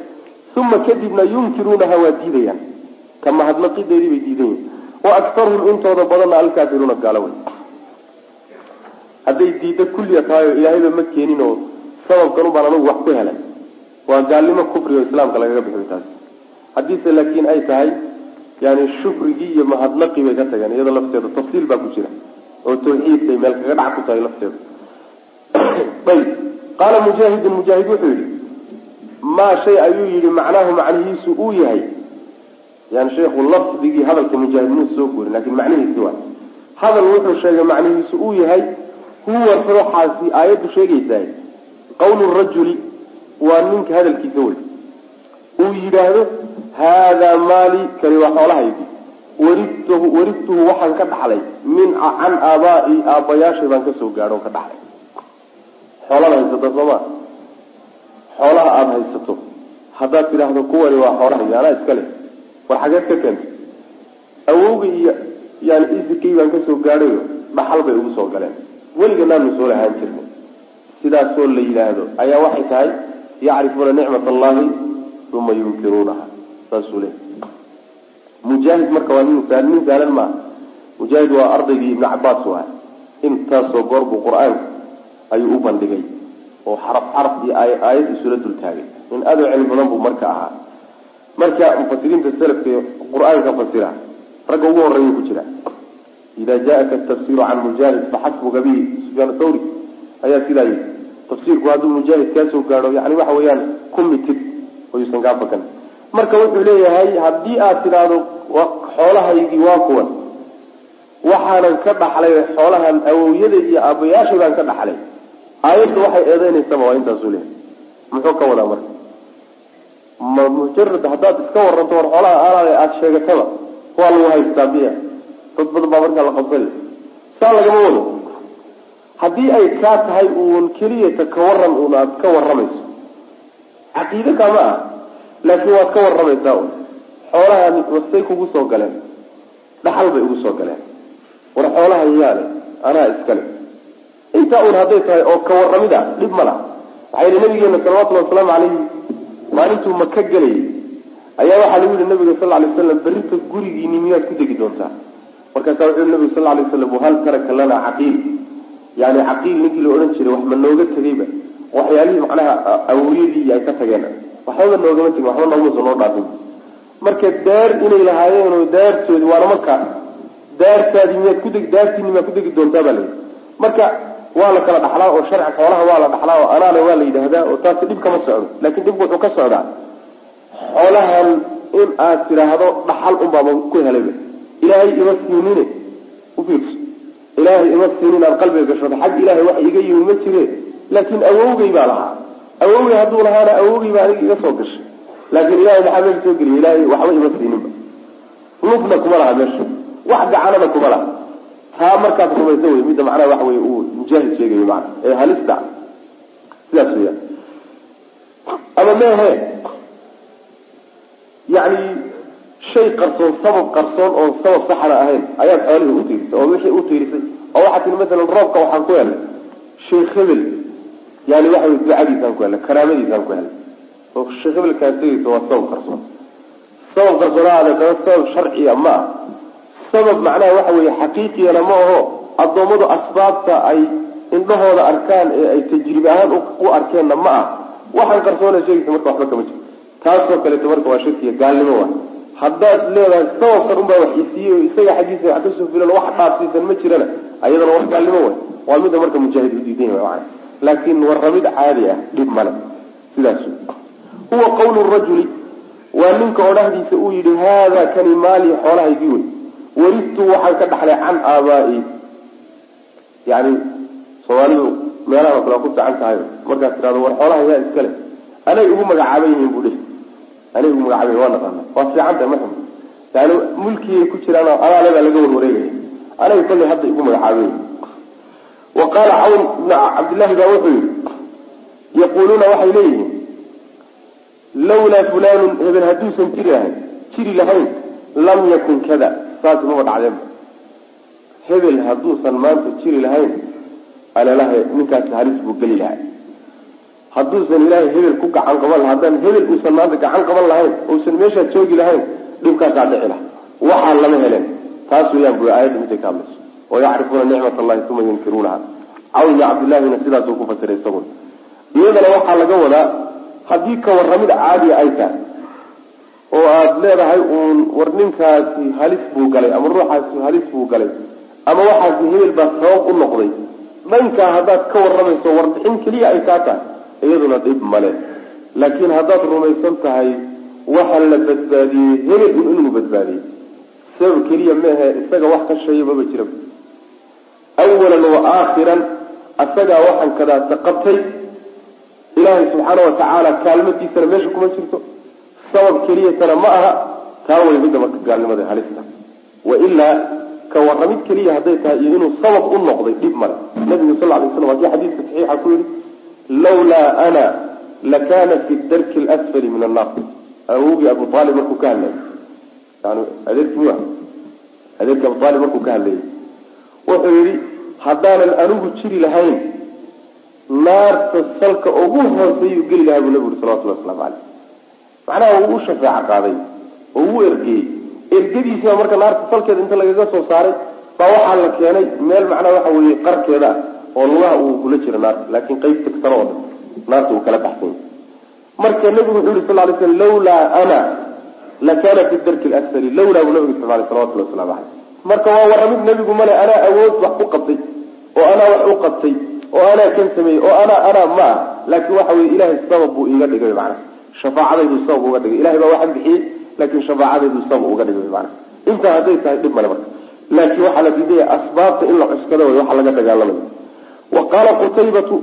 Uma kadibna yunkiruunaha waa diidayaan. Ka mahadnaqideedii bay diidan yihiin wa aktaruhum intooda badanna alkaafiruuna gaalo wey hadday diiddo kulliya tahay oo ilaahayba ma keenin oo sababkan ubaan anagu wax ku helay. Waa gaalnimo kufri oo islaamka lagaga bixiyo taas. Haddiise laakiin ay tahay yani shukrigii iyo mahadnaqii bay ka tageen iyada lafteeda tafsiil baa ku jira. Oo tawxiidkay meel kaga dhac ku tahay lafteeda ayb qaala mujaahidun mujaahid wuxuu yihi maa shay ayuu yihi macnaahu macnihiisu uu yahay. Yani sheikhu lafdigii hadalka mujaahid muu soo guurin laakiin macnihiisi waa. Hadal wuxuu sheegay macnihiisu uu yahay huwa ruuxaasi aayaddu sheegaysaa qawlu rajuli waa ninka hadalkiisa wey uu yidhaahdo haadaa maali kani waa xoolahaygi waridtuhu waridtuhu waxaan ka dhaxlay min can aabaai aabbayaashay baan ka soo gaadho ka dhaxlay xoolada haysato sooma xoolaha aada haysato haddaad tidhaahdo kuwani waa xoolahaygi anaa iska leh. War xageed ka keentay awowga iyo yani isikii baan ka soo gaadhayo dhaxal bay ugu soo galeen. Weliga naanu soo lahaan jirnay sidaasoo la yidhaahdo ayaa waxay tahay yacrifuuna nicmat allahi uma yunkiruunaha. Saasuu le mujaahid marka waa nin saalan maaha. Mujaahid waa ardaygii ibni cabaas u ahay intaasoo goor buu qur'aanka ayuu u bandhigay oo xaraf xaraf iyo aayad isula dul in aad u cilmi badan buu marka ahaa. Marka mufasiriinta selafka qur'aanka fasira ragga ugu horreeya ku jira ida jaaka tafsiru can mujaahid faxasbuka bihi sufyaan thawri ayaa sidaa yii tafsiirku hadduu mujaahid kaasoo gaadho yani waxa weeyaan ku mitid oyuusan kaa fakan marka wuxuu leeyahay haddii aad tidhaahdo xoolahaygii waa kuwan. Waxaanan ka dhaxlay xoolahan awowyada iyo aabayaashay baan ka dhaxlay aayadda waxay eedeynaysaba waa intaasuu leeyahay. Muxuu ka wadaa marka? Ma mujarad haddaad iska waranto war xoolaha aalaada aada sheegataba waa lagu haystaa biya dad badan baa markaa la qabsanay saa lagama wado. Haddii ay kaa tahay uun keliyata ka waran uun aada ka warramayso caqiide kama ah. Laakiin waad ka warramaysaa un xoolahani wasay kugu soo galeen. Dhaxal bay ugu soo galeen. War xoolaha yaale anaa iskale uun hadday tahay oo ka warramida dhib ma laha. Waxaa yihi nabigeena salawatullhi wasalaamu calayhi maalintuu maka gelayay ayaa waxaa lagu yihi nabiga sal lay slam berrita gurigiini miyaad ku degi doontaa? Markaasaa wuxuu yihi sal lay slam wahal taraka lana caqiil. Yani caqiil ninkii la odhan jiray wax ma nooga tegayba. Waxyaalihii macnaha awoyadii ay ka tageen. Waxbaba noogama tegin waxba noomuusa noo dhaafin marka daar inay lahaayeen oo daartoodi waana markaa daartaadii miyaad kudegi daartiini miyaad kudegi doontaa baa layihi marka waa la kala dhaxlaa oo sharci xoolaha waa la dhaxlaa oo anaana waa la yidhaahdaa oo taasi dhib kama socdo. Laakiin dhibku wuxuu ka socdaa xoolahan in aad tidhaahdo dhaxal unbaaba ku helayba ilaahay ima siinine ufiirso ilaahay ima siin inaan qalbiga gashado xag ilaahay wax iga yimi ma jire. Laakiin awowgay baa lahaa. Awowgay hadduu lahaana awowgay baa aniga iga soo gashay. Laakiin ilahay maxaa meesha soo geliya ilaahay waxba ima siininba lufna kuma laha meesha. Wax gacanada kuma laha taa markaad rumaysa wey midda macnaha waxa wey uu mujaahid sheegayo maana ee halista. Sidaas weyaan ama mehe yani shay qarsoon sabab qarsoon oon sabab saxana ahayn ayaad xoolihii utiirisay oo wixii utiirisay oo waxaa tii masalan roobka waxaan ku helnay sheekh hebel yani waxa wey ducadiisaan ku helnay karaamadiisaan ku helnay oo sheekh hebelkaan tegeysa waa sabab qarsoon. Sabab qarsoonahaada kaba sabab sharciya ma ah sabab macnaha waxa weeye xaqiiqiyana ma aho addoommadu asbaabta ay indhahooda arkaan ee ay tajribe ahaan u arkeenna ma ah. Waxaan qarsoona sheegaysa marka waxba kama jiro. Taasoo kaleeto marka waa shirkiya gaalnimo waa. Haddaad leedahay sababkan unbaa wax isiiyey isaga xaggiisa wax ka soo filan wax dhaafsiisan ma jirana. Ayadana wax gaalnimo way waa mida marka mujaahid u diidan yahay macana laakiin warramid caadi ah dhib male sidaas huwa qawlu rajuli. Waa ninka odhahdiisa uu yidhi haada kani maali xoolahaygii wey waristu waxaan ka dhaxlay can aabaa'i. Yani soomaalidu meelaha kale waa ku fiican tahay. Markaad tirahdo war xoolaha yaa iskale anay ugu magacaaban yihiin bu dhihi. Anay ugu magacaaban yihiin waa naqaana waa fiican tahay maxam yani mulkigay ku jiraan alaaledaa laga warwareegaya anay kollay hadda igu magacaaban yihiin wa qaala cawn ibn cabdillahi baa wuxuu yihi yaquuluuna waxay leeyihiin lawlaa fulanun hebel hadduusan jiri lahayn jiri lahayn lam yakun kada saas maba dhacdeenba hebel hadduusan maanta jiri lahayn alalaha ninkaasi halis buu geli lahay hadduusan ilaahay hebel ku gacan qaban laha haddaan hebel uusan maanta gacan qaban lahayn uusan meeshaa joogi lahayn dhibkaasaa dhici laha waxaa lama heleen taas weyaan bu aayadda miday ka hadlayso wayacrifuuna nicmat allahi uma yunkiruunaha cawn iyo cabdillahina sidaasuu ku fasiray isagun iyadana waxaa laga wadaa haddii ka warramid caadiya ay tahay oo aada leedahay uun war ninkaasi halis buu galay ama ruuxaasi halis buu galay ama waxaasi hebel baa sabab u noqday. Dhankaa haddaad ka warramayso warbixin keliya ay kaa tahay iyaduna dhib male laakiin haddaad rumaysan tahay waxa la badbaadiyey hebel un inuu badbaadiyey. Sabab keliya maahe isaga wax ka sheeya maba jira. Awalan wa aakhiran asagaa waxaan kadaata qabtay. Ilaahay subxaana watacaala kaalmadiisana meesha kuma jirto sabab keliyatana ma aha taa way midda marka gaalnimada halista. Wailaa ka warramid keliya hadday tahay iyo inuu sabab u noqday dhib male. Nabigu sal lay slam waa kii xadiiska saxiixa ku yihi lawlaa ana lakana fi darki lsfali min annaar. Awogii abu aalib markuu ka hadlayay yani adeerkii adeerkii abu aalib markuu ka hadlayay wuxuu yihi haddaanan anigu jiri lahayn naarta salka ugu hooseeyuu geli lahaa buu nabigu salawatulli waslamu caleyh macnaha uu u shafeeco qaaday oo uu ergeeyey ergadiisiba marka naarta salkeeda inta lagaga soo saaray baa waxaa la keenay meel macnaha waxa weeye qarkeeda oo lugaha uu kula jiro naarta laakiin qayb tagtana oo dhan naarta uu kala baxsany marka nabigu wuxuu yihi sal lay slam lawlaa ana lakana fi darki lasfali lawlaa buu nabigu isticmaalay salawatulli waslamu caleyh marka waa warramid nebigu male anaa awood wax ku qabtay oo anaa wax u qabtay oo anaa kan sameeyey oo anaa anaa ma ah laakiin waxa weye ilahay sabab buu iiga dhigay macnaha shafaacadaydu sabab uga dhigay. Ilahay baa waxaan bixiyey laakin shafaacadaydu sabab uga dhigay macnaha intaa hadday tahay dhib male marka. Laakiin waxaa la diidaya asbaabta in la cuskado way waxa laga dagaalamayo wa qaala qutaybatu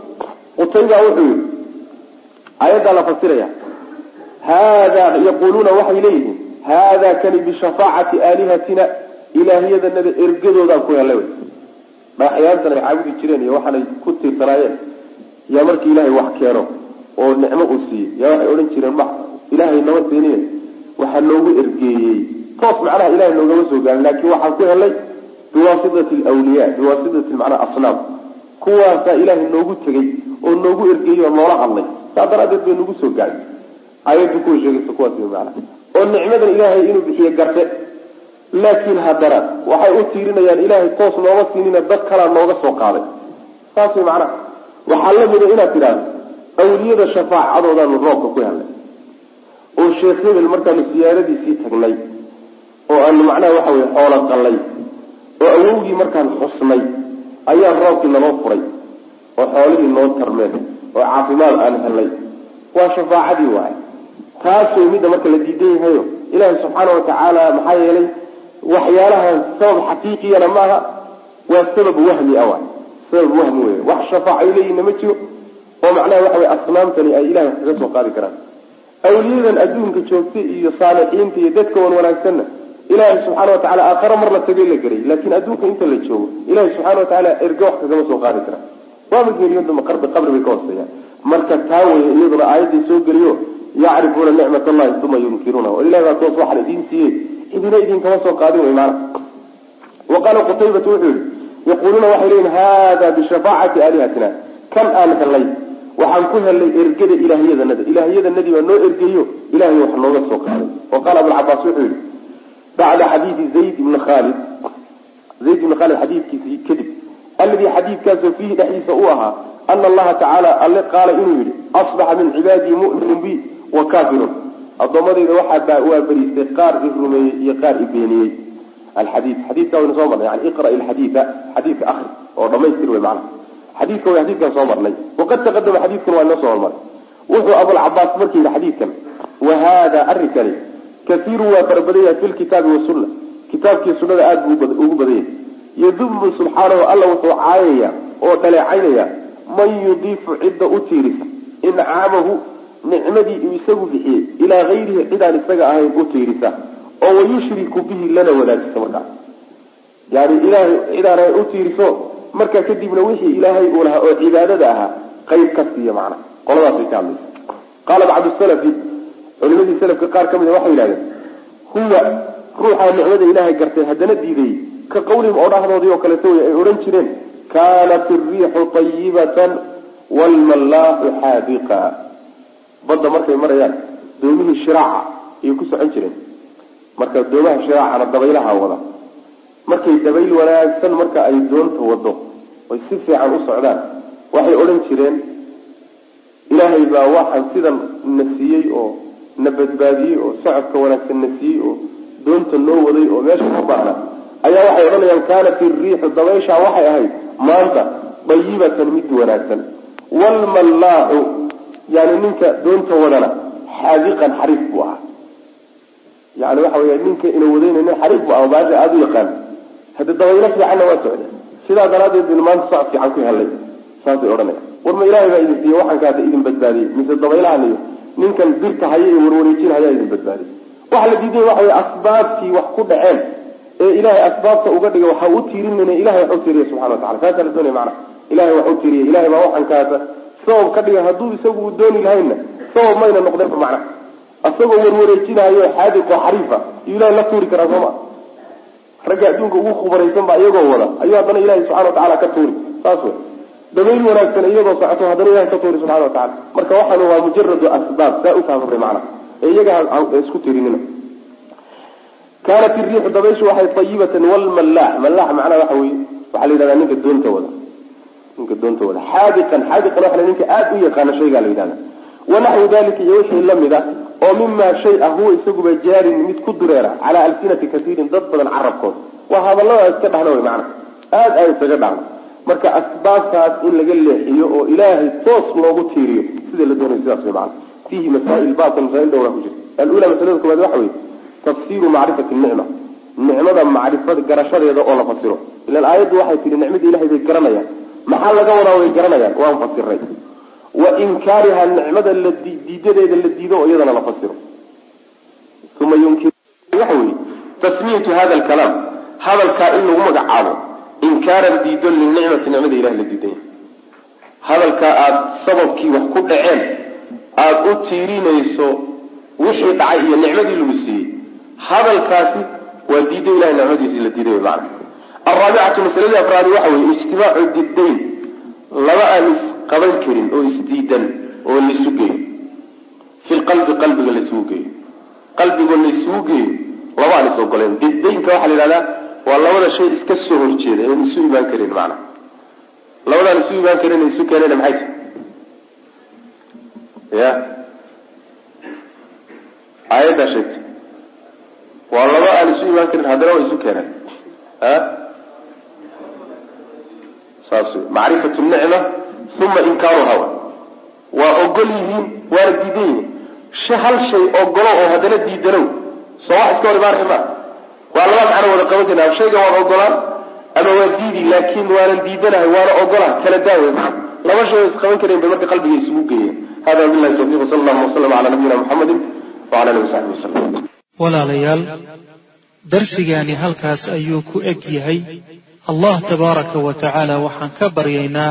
qutayba wuxuu yihi aayaddaa la fasiraya hada yaquluuna waxay leeyihiin hada kani bishafaacati aalihatina ilaahyadanada ergadoodaan ku helay wy dhagaxyaantan ay caabudi jireen iyo waxaanay ku tiirsanaayeen yaa markii ilaahay wax keeno oo nicmo uu siiyey. Yaa waxay odhan jireen ma ilaahay nama siiniye waxaa noogu ergeeyey. Toos macnaha ilahay noogama soo gaarin laakiin waxaan ku helay biwaasitati alwliya biwaasitati macnaha asnaam. Kuwaasaa ilaahay noogu tegey oo noogu ergeeyey oo noola hadlay. Saa daraadeed bay nagu soo gaarin aayaddu kuwa sheegaysa kuwaas wey macnaha. Oo nicmadan ilaahay inuu bixiye garte. Laakiin haddana waxay u tiirinayaan ilaahay toos nooma siinina dad kalaa nooga soo qaaday. Saas way macnaha. Waxaa la mida inaad tidhaahdo awliyada shafaacadoodaanu roobka ku helnay oo sheekh hebel markaanu siyaaradiisii tagnay. Oo aanu macnaha waxa weye xoolo qallay oo awowgii markaan xusnay. Ayaa roobkii naloo furay. Oo xoolihii noo tarmeen. Oo caafimaad aan helnay waa shafaacadii waay. Taas way midda marka la diidan yahayo ilaahay subxaana watacaala maxaa yeelay waxyaalahan sabab xaqiiqiyana maaha. Waa sabab wahmi ah waay sabab wahmi wey wax shafaaca ay leeyihinna ma jiro oo macnaha waxa wey asnaamtani ay ilahay wax kaga soo qaadi karaan. Awliyadan adduunka joogta iyo saalixiinta iyo dadka wan wanaagsanna ilaahay subxaana watacala aakhare mar la tagay la geray laakin adduunka inta la joogo ilahay subxana watacaala erge wax kagama soo qaadi karaan. Waaba geeriyooda qarbi qabri bay ka hooseeyaan. Marka taa weye iyaduna aayadday soo geliyo yacrifuuna nicmat allahi uma yunkiruuna. Oo ilahay baa toos waxaan idiin siiyey. Idina idinkama soo qaadin wey maana wa qaala qutaybatu wuxuu yihi yaquuluuna waxay leyihin hada bishafaacati aalihatina kan aan helay waxaan ku helnay ergada ilaahyadanada ilaahyadanadii baa noo ergeeyo ilahay wax nooga soo qaaday. Wa qaala abulcabaas wuxuu yihi bacda xadiidi zayd ibni khaalid. Zayd ibni khaalid xadiidkiisii kadib. Alladii xadiidkaasoo fiihi dhexdiisa u ahaa ana allaha tacaala alle qaala inuu yihi asbaxa min cibaadii mu'minun bi wa kafirun addoommadayda waxaa waa beriistay qaar i rumeeyey iyo qaar i beeniyey. Alxadii xadiidka waynu soo marnay yani iqra ilxadiida xadiidka akri oo dhamaystir wey macana xadiidka way xadiidkan soo marnay. Waqad taqadama xadiidkan waa inoo soo hormaray. Wuxuu abulcabaas markii yihi xadiidkan wa hada arrinkani kaiiru waa farabadanya fi lkitaabi wasunna kitaabkii sunnada aada buu ugu badan yahay yadubu subxaanahu alla wuxuu caayaya oo dhaleecaynaya man yudiifu cidda u tiirisa incaamahu nicmadii uu isagu bixiyey ilaa hayrihi cidaan isaga ahayn u tiirisa oo wayushriku bihi lana wadaajisa markaa yani ilahay cidaan ahayn u tiiriso markaa kadibna wixii ilaahay uu lahaa oo cibaadada ahaa qayb ka siiya macna. Qoladaasay ka hadlaysa. Qaala bacdu salafi culimadii salafka qaar ka mid a waxay yidhahdeen huwa ruuxaa nicmada ilaahay gartay haddana diidayy ka qawlihim oo dhahdoodii oo kaleeto wey ay odhan jireen kaanat iriixu ayibatan wlmallaaxu xaadiqa. Badda markay marayaan doomihii shiraaca ayay ku socon jireen. Marka doomaha shiraacana dabaylaha wada. Markay dabayl wanaagsan marka ay doonta wado oy si fiican u socdaan. Waxay odhan jireen ilaahay baa waxaan sidan na siiyey oo na badbaadiyey oo socodka wanaagsan na siiyey oo doonta noo waday oo meesha ka baahna ayaa waxay odhanayaan kaanat iriixu dabayshaa waxay ahayd maanta dayibatan mid wanaagsan. Wlmallaaxu yani ninka doonta wadana xaadiqan xariif buu ahaa. Yani waxa wey ninka ina wadayna nin xariif bu aha baasha aada u yaqaan. Hadi dabaylo fiicanna waa socda sidaa daraadeed bin maanta socod fiican ku helay saasay odhanaya war ma ilahay baa idin siiye waxanka hadda idin badbaadiyey. Mise dabaylahan ninkan birta haya iyo warwareejin hayaa idin badbaadiyey. Waxa la diiday waxa wey asbaabtii wax ku dhaceen. Ee ilahay asbaabta uga dhigay waxa u tiirinayna ilahay wax tiiriya subxana watacala saasaa la doonaya macana ilahay wax u ilahay baa waxankaasa sabab ka dhiga hadduu isagu u dooni lahayna sabab mayna noqdeenba macna isagoo warwareejinayo xaadiqo xariifa iyo ilahay la tuuri karaa sooma ragga adduunka ugu khubaraysan ba iyagoo wada. Ayuu haddana ilahay subxana watacala ka tuuri. Saas wey dabayl wanaagsan iyagoo socoto haddana ilahay ka tuuri subxana watacala marka waxaan waa mujaradu asbaab saa ufahmay macna. Ee iyaga isku tirinina kaanat iriixu dabayshu waxay ayibatan wlmallaax mallaax macnaha waxa weye waxaa la yidhahdaa ninka doonta wada. Ninka doonta wada. Xaadiqan xaadiqan waxa ninka aada u yaqaana shaygaa la yidhahda wanaxwu dalika iyo wixii la mid a oo mimaa shay ah huwa isaguba jaarin mid ku dureera calaa alsinati kasiirin dad badan carabkood waa hadallada iska dhahna wey macana aada aada isaga dhahna marka asbaabtaas in laga leexiyo oo ilaahay toos loogu tiiriyo sida la doonayo sidaas wey fiihi masaail baatan masaail dhowraa ku jirta alula masalada koobaad waxa weye tafsiru macrifati nicma nicmada macrifada garashadeeda oo la fasiro ilan aayaddu waxay tihi nicmadii ilahay bay garanayaan maxaa laga wadaa way garanayaan waan fasiray wa inkaariha nicmada la diidadeeda la diido oo iyadana la fasiro. Uma waxa weye tasmiyatu hada alkalaam hadalkaa in lagu magacaabo inkaaran diido linicmati nicmada ilahay la diidanya hadalkaa aada sababkii wax ku dhaceen aada u tiirinayso wixii dhacay iyo nicmadii lagu siiyey hadalkaasi waa diido ilahay nicmadiisi la diiday macana alraabicatu masaladii afraadi waxa weye ijtimaacu diddayn. Laba aan isqaban karin oo isdiidan oo laisu geeyo. Fi lqalbi qalbiga laisugu geeyo. Qalbigoo laisugu geeyo laba aan is ogoleen diddaynka waxaa la yidhahdaa waa labada shay iska soo horjeeda oon isu imaan karin macana labadaan isu imaan karin isu keenayna maxay tahy ya. Aayaddaa sheegtay waa laba aan isu imaan karin haddana waa isu keeneen a saas wey macrifatu nicma uma inkaaruha wa waa ogol yihiin waana diidan yihiin hal shay ogolo oo haddana diidanow soo wax iska hor imaanay ma waa laba macno wada qaban karna shayga waan ogolaan ama waa diidi laakiin waanan diidanahay waana ogolaha kala daawe macana laba shay oo isqaban karayn bay marka qalbiga isugu geeyeen hada billahi tawfiq sala allahuma wasalam cala nabiyina muxamedin wacala alihi wasaxbi wasalam walaalayaal darsigaani halkaas ayuu ku eg yahay allah tabaaraka wa tacaala waxaan ka baryaynaa